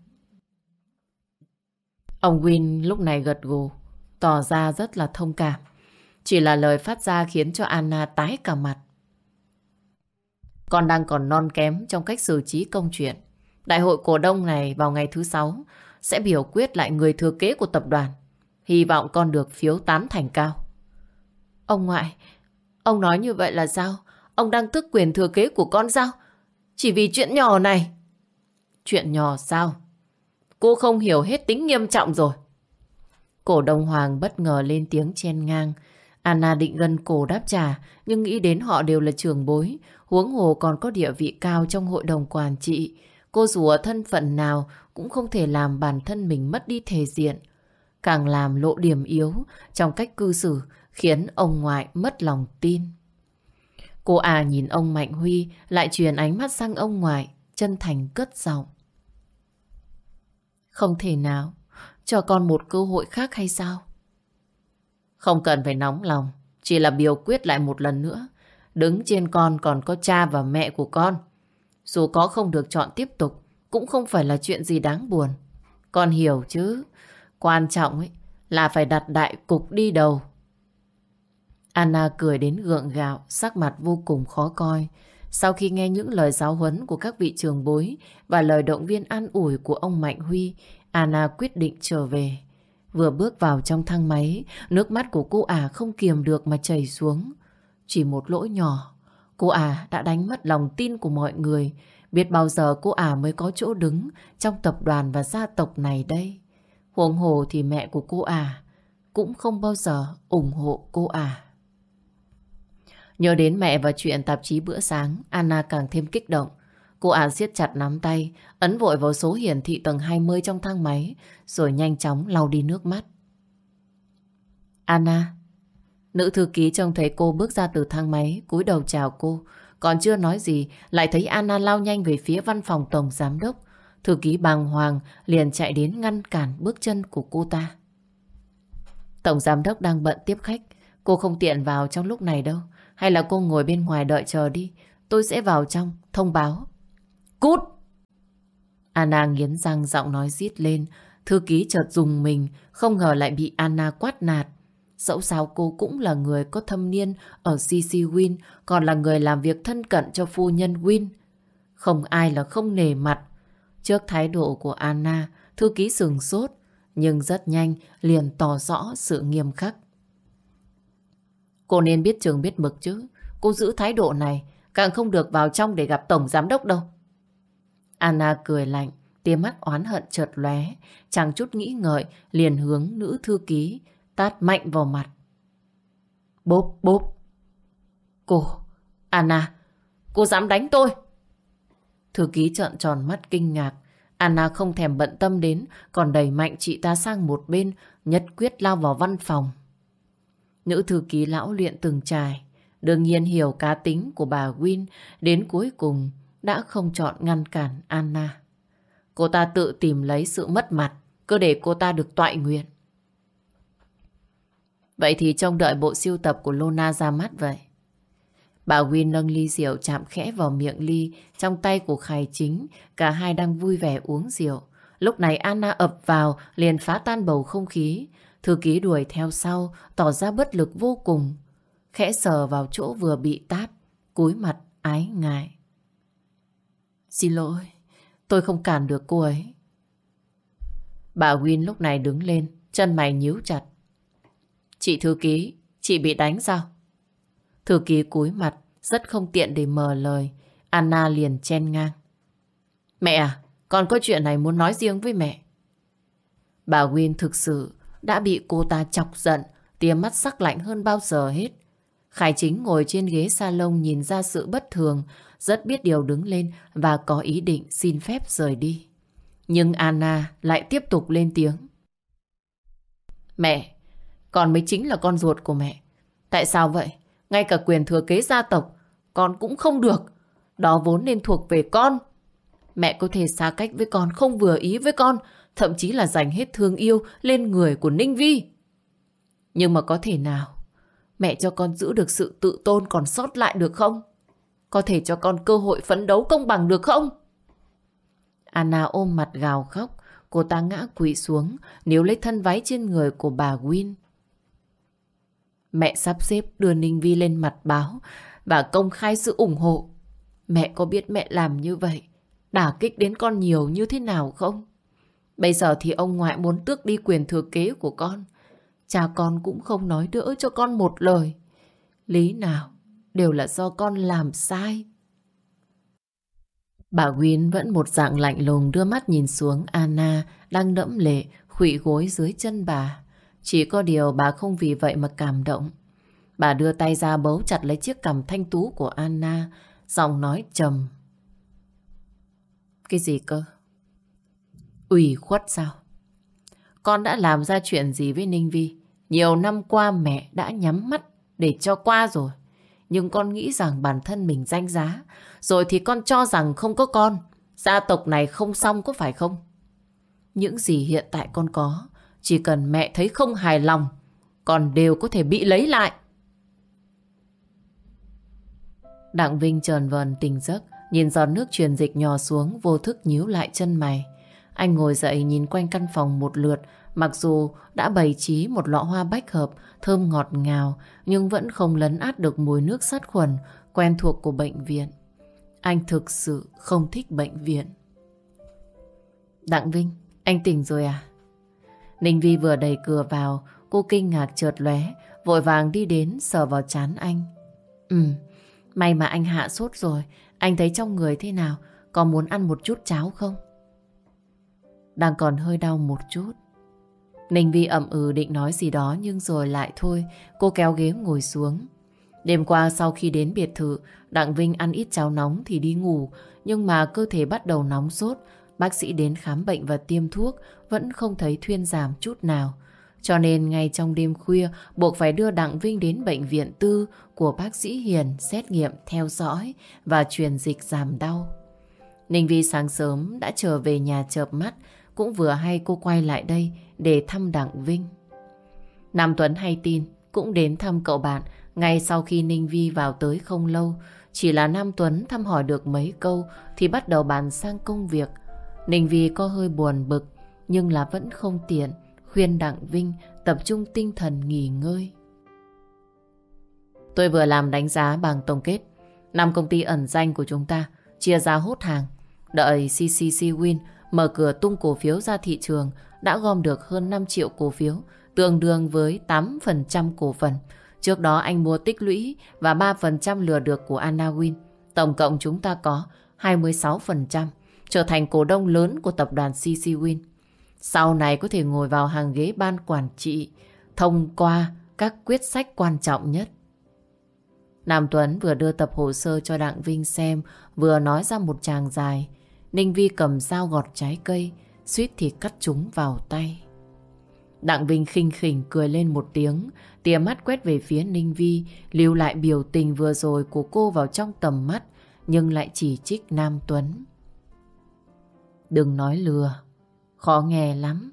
Ông Win lúc này gật gù, tỏ ra rất là thông cảm. Chỉ là lời phát ra khiến cho Anna tái cả mặt. Con đang còn non kém trong cách xử trí công chuyện. Đại hội cổ đông này vào ngày thứ sáu sẽ biểu quyết lại người thừa kế của tập đoàn. Hy vọng con được phiếu tán thành cao. Ông ngoại, ông nói như vậy là sao? Ông đang tức quyền thừa kế của con sao? Chỉ vì chuyện nhỏ này. Chuyện nhỏ sao? Cô không hiểu hết tính nghiêm trọng rồi. Cổ đông Hoàng bất ngờ lên tiếng chen ngang. Anna định gân cổ đáp trả, nhưng nghĩ đến họ đều là trường bối, huống hồ còn có địa vị cao trong hội đồng quản trị. Cô dù ở thân phận nào cũng không thể làm bản thân mình mất đi thể diện càng làm lộ điểm yếu trong cách cư xử khiến ông ngoại mất lòng tin. Cô à nhìn ông Mạnh Huy lại truyền ánh mắt sang ông ngoại, chân thành cất giọng. Không thể nào, cho con một cơ hội khác hay sao? Không cần phải nóng lòng, chỉ là biểu quyết lại một lần nữa. Đứng trên con còn có cha và mẹ của con. Dù có không được chọn tiếp tục, cũng không phải là chuyện gì đáng buồn. Con hiểu chứ, Quan trọng ấy là phải đặt đại cục đi đầu. Anna cười đến gượng gạo, sắc mặt vô cùng khó coi. Sau khi nghe những lời giáo huấn của các vị trường bối và lời động viên an ủi của ông Mạnh Huy, Anna quyết định trở về. Vừa bước vào trong thang máy, nước mắt của cô ả không kiềm được mà chảy xuống. Chỉ một lỗi nhỏ, cô ả đã đánh mất lòng tin của mọi người. Biết bao giờ cô ả mới có chỗ đứng trong tập đoàn và gia tộc này đây. Huống hồ thì mẹ của cô à cũng không bao giờ ủng hộ cô à. Nhớ đến mẹ và chuyện tạp chí bữa sáng, Anna càng thêm kích động. Cô à siết chặt nắm tay, ấn vội vào số hiển thị tầng 20 trong thang máy, rồi nhanh chóng lau đi nước mắt. Anna, nữ thư ký trông thấy cô bước ra từ thang máy, cúi đầu chào cô. Còn chưa nói gì, lại thấy Anna lao nhanh về phía văn phòng tổng giám đốc. Thư ký bàng hoàng liền chạy đến ngăn cản bước chân của cô ta. Tổng giám đốc đang bận tiếp khách. Cô không tiện vào trong lúc này đâu. Hay là cô ngồi bên ngoài đợi chờ đi. Tôi sẽ vào trong, thông báo. Cút! Anna nghiến răng giọng nói rít lên. Thư ký chợt dùng mình, không ngờ lại bị Anna quát nạt. Dẫu sao cô cũng là người có thâm niên ở CC Win, còn là người làm việc thân cận cho phu nhân Win. Không ai là không nề mặt Trước thái độ của Anna, thư ký sừng sốt, nhưng rất nhanh liền tỏ rõ sự nghiêm khắc. Cô nên biết trường biết mực chứ. Cô giữ thái độ này, càng không được vào trong để gặp tổng giám đốc đâu. Anna cười lạnh, tia mắt oán hận chợt lóe, chẳng chút nghĩ ngợi, liền hướng nữ thư ký, tát mạnh vào mặt. Bốp bốp. Cô, Anna, cô dám đánh tôi? Thư ký trợn tròn mắt kinh ngạc. Anna không thèm bận tâm đến, còn đẩy mạnh chị ta sang một bên, nhất quyết lao vào văn phòng. Nữ thư ký lão luyện từng trải, đương nhiên hiểu cá tính của bà Win, đến cuối cùng đã không chọn ngăn cản Anna. Cô ta tự tìm lấy sự mất mặt, cứ để cô ta được toại nguyện. Vậy thì trông đợi bộ siêu tập của Lona ra mắt vậy. Bà Win nâng ly rượu chạm khẽ vào miệng ly trong tay của Khải Chính. Cả hai đang vui vẻ uống rượu. Lúc này Anna ập vào liền phá tan bầu không khí. Thư ký đuổi theo sau tỏ ra bất lực vô cùng. Khẽ sờ vào chỗ vừa bị tát. cúi mặt ái ngại. Xin lỗi, tôi không cản được cô ấy. Bà Win lúc này đứng lên, chân mày nhíu chặt. Chị thư ký, chị bị đánh sao? Thư ký cúi mặt, rất không tiện để mở lời. Anna liền chen ngang. Mẹ à, con có chuyện này muốn nói riêng với mẹ. Bà Win thực sự đã bị cô ta chọc giận, tia mắt sắc lạnh hơn bao giờ hết. Khải chính ngồi trên ghế salon nhìn ra sự bất thường, rất biết điều đứng lên và có ý định xin phép rời đi. Nhưng Anna lại tiếp tục lên tiếng. Mẹ, con mới chính là con ruột của mẹ. Tại sao vậy? Ngay cả quyền thừa kế gia tộc, con cũng không được. Đó vốn nên thuộc về con. Mẹ có thể xa cách với con, không vừa ý với con, thậm chí là dành hết thương yêu lên người của Ninh Vi. Nhưng mà có thể nào mẹ cho con giữ được sự tự tôn còn sót lại được không? Có thể cho con cơ hội phấn đấu công bằng được không? Anna ôm mặt gào khóc, cô ta ngã quỵ xuống, níu lấy thân váy trên người của bà Win. Mẹ sắp xếp đưa Ninh Vi lên mặt báo và công khai sự ủng hộ. Mẹ có biết mẹ làm như vậy đả kích đến con nhiều như thế nào không? Bây giờ thì ông ngoại muốn tước đi quyền thừa kế của con. Cha con cũng không nói đỡ cho con một lời. Lý nào đều là do con làm sai. Bà Win vẫn một dạng lạnh lùng đưa mắt nhìn xuống Anna đang đẫm lệ khụy gối dưới chân bà. Chỉ có điều bà không vì vậy mà cảm động. Bà đưa tay ra bấu chặt lấy chiếc cằm thanh tú của Anna, giọng nói trầm. Cái gì cơ? ủy khuất sao? Con đã làm ra chuyện gì với Ninh Vi? Nhiều năm qua mẹ đã nhắm mắt để cho qua rồi. Nhưng con nghĩ rằng bản thân mình danh giá. Rồi thì con cho rằng không có con. Gia tộc này không xong có phải không? Những gì hiện tại con có chỉ cần mẹ thấy không hài lòng, còn đều có thể bị lấy lại. Đặng Vinh trờn vần tỉnh giấc, nhìn giọt nước truyền dịch nhỏ xuống vô thức nhíu lại chân mày. Anh ngồi dậy nhìn quanh căn phòng một lượt, mặc dù đã bày trí một lọ hoa bách hợp thơm ngọt ngào, nhưng vẫn không lấn át được mùi nước sát khuẩn quen thuộc của bệnh viện. Anh thực sự không thích bệnh viện. Đặng Vinh, anh tỉnh rồi à? Ninh Vi vừa đẩy cửa vào, cô kinh ngạc chợt lóe, vội vàng đi đến sờ vào chán anh. Ừ, may mà anh hạ sốt rồi, anh thấy trong người thế nào, có muốn ăn một chút cháo không? Đang còn hơi đau một chút. Ninh Vi ậm ừ định nói gì đó nhưng rồi lại thôi, cô kéo ghế ngồi xuống. Đêm qua sau khi đến biệt thự, Đặng Vinh ăn ít cháo nóng thì đi ngủ, nhưng mà cơ thể bắt đầu nóng sốt, Bác sĩ đến khám bệnh và tiêm thuốc vẫn không thấy thuyên giảm chút nào. Cho nên ngay trong đêm khuya buộc phải đưa Đặng Vinh đến bệnh viện tư của bác sĩ Hiền xét nghiệm, theo dõi và truyền dịch giảm đau. Ninh Vi sáng sớm đã trở về nhà chợp mắt cũng vừa hay cô quay lại đây để thăm Đặng Vinh. Nam Tuấn hay tin cũng đến thăm cậu bạn ngay sau khi Ninh Vi vào tới không lâu. Chỉ là Nam Tuấn thăm hỏi được mấy câu thì bắt đầu bàn sang công việc Ninh Vi có hơi buồn bực, nhưng là vẫn không tiện, khuyên Đặng Vinh tập trung tinh thần nghỉ ngơi. Tôi vừa làm đánh giá bằng tổng kết. Năm công ty ẩn danh của chúng ta chia ra hốt hàng. Đợi CCC Win mở cửa tung cổ phiếu ra thị trường đã gom được hơn 5 triệu cổ phiếu, tương đương với 8% cổ phần. Trước đó anh mua tích lũy và 3% lừa được của Anna Win. Tổng cộng chúng ta có 26% trở thành cổ đông lớn của tập đoàn CC Win. Sau này có thể ngồi vào hàng ghế ban quản trị thông qua các quyết sách quan trọng nhất. Nam Tuấn vừa đưa tập hồ sơ cho Đặng Vinh xem, vừa nói ra một tràng dài. Ninh Vi cầm dao gọt trái cây, suýt thì cắt chúng vào tay. Đặng Vinh khinh khỉnh cười lên một tiếng, tia mắt quét về phía Ninh Vi, lưu lại biểu tình vừa rồi của cô vào trong tầm mắt, nhưng lại chỉ trích Nam Tuấn. Đừng nói lừa, khó nghe lắm.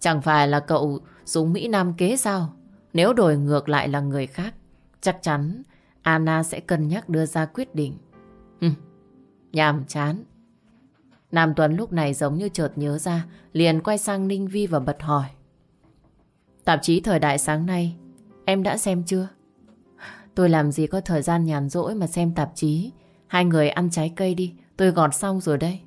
Chẳng phải là cậu dùng Mỹ Nam kế sao? Nếu đổi ngược lại là người khác, chắc chắn Anna sẽ cân nhắc đưa ra quyết định. Ừ, nhàm chán. Nam Tuấn lúc này giống như chợt nhớ ra, liền quay sang Ninh Vi và bật hỏi. Tạp chí thời đại sáng nay, em đã xem chưa? Tôi làm gì có thời gian nhàn rỗi mà xem tạp chí. Hai người ăn trái cây đi, tôi gọt xong rồi đây.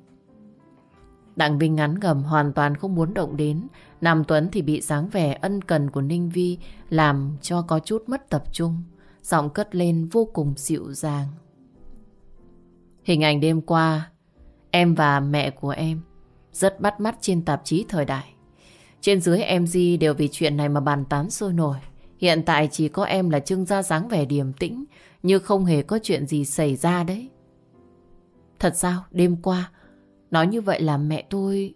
Đặng Vinh ngắn gầm hoàn toàn không muốn động đến. Nam Tuấn thì bị dáng vẻ ân cần của Ninh Vi làm cho có chút mất tập trung. Giọng cất lên vô cùng dịu dàng. Hình ảnh đêm qua, em và mẹ của em rất bắt mắt trên tạp chí thời đại. Trên dưới MG đều vì chuyện này mà bàn tán sôi nổi. Hiện tại chỉ có em là trưng ra dáng vẻ điềm tĩnh, như không hề có chuyện gì xảy ra đấy. Thật sao, đêm qua, nói như vậy là mẹ tôi...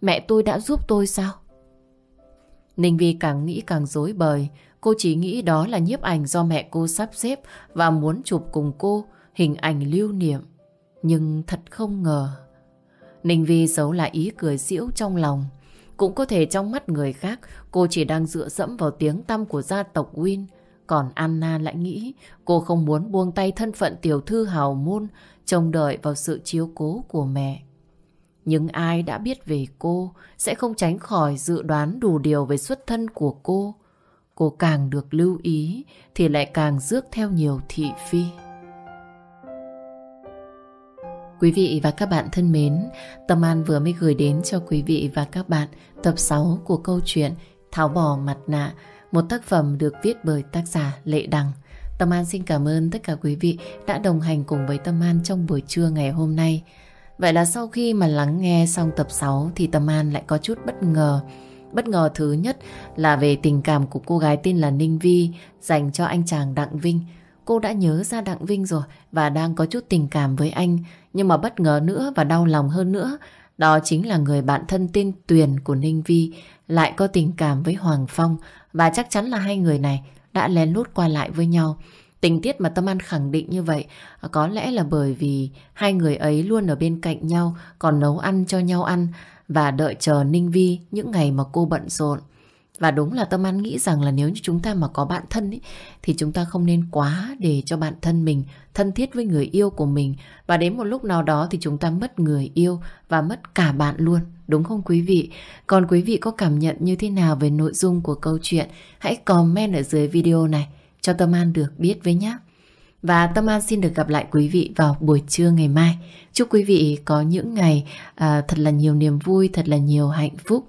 Mẹ tôi đã giúp tôi sao? Ninh Vi càng nghĩ càng dối bời, cô chỉ nghĩ đó là nhiếp ảnh do mẹ cô sắp xếp và muốn chụp cùng cô hình ảnh lưu niệm. Nhưng thật không ngờ. Ninh Vi giấu lại ý cười diễu trong lòng. Cũng có thể trong mắt người khác, cô chỉ đang dựa dẫm vào tiếng tăm của gia tộc Win. Còn Anna lại nghĩ cô không muốn buông tay thân phận tiểu thư hào môn, trông đợi vào sự chiếu cố của mẹ. Nhưng ai đã biết về cô sẽ không tránh khỏi dự đoán đủ điều về xuất thân của cô. Cô càng được lưu ý thì lại càng rước theo nhiều thị phi. Quý vị và các bạn thân mến, Tâm An vừa mới gửi đến cho quý vị và các bạn tập 6 của câu chuyện Tháo bỏ mặt nạ, một tác phẩm được viết bởi tác giả Lệ Đằng. Tâm An xin cảm ơn tất cả quý vị đã đồng hành cùng với Tâm An trong buổi trưa ngày hôm nay. Vậy là sau khi mà lắng nghe xong tập 6 thì Tâm An lại có chút bất ngờ. Bất ngờ thứ nhất là về tình cảm của cô gái tên là Ninh Vi dành cho anh chàng Đặng Vinh. Cô đã nhớ ra Đặng Vinh rồi và đang có chút tình cảm với anh. Nhưng mà bất ngờ nữa và đau lòng hơn nữa, đó chính là người bạn thân tên Tuyền của Ninh Vi lại có tình cảm với Hoàng Phong và chắc chắn là hai người này đã lén lút qua lại với nhau. Tình tiết mà Tâm An khẳng định như vậy có lẽ là bởi vì hai người ấy luôn ở bên cạnh nhau còn nấu ăn cho nhau ăn và đợi chờ Ninh Vi những ngày mà cô bận rộn. Và đúng là Tâm An nghĩ rằng là nếu như chúng ta mà có bạn thân ý, thì chúng ta không nên quá để cho bạn thân mình thân thiết với người yêu của mình và đến một lúc nào đó thì chúng ta mất người yêu và mất cả bạn luôn. Đúng không quý vị? Còn quý vị có cảm nhận như thế nào về nội dung của câu chuyện? Hãy comment ở dưới video này cho Tâm An được biết với nhé. Và Tâm An xin được gặp lại quý vị vào buổi trưa ngày mai. Chúc quý vị có những ngày à, thật là nhiều niềm vui, thật là nhiều hạnh phúc.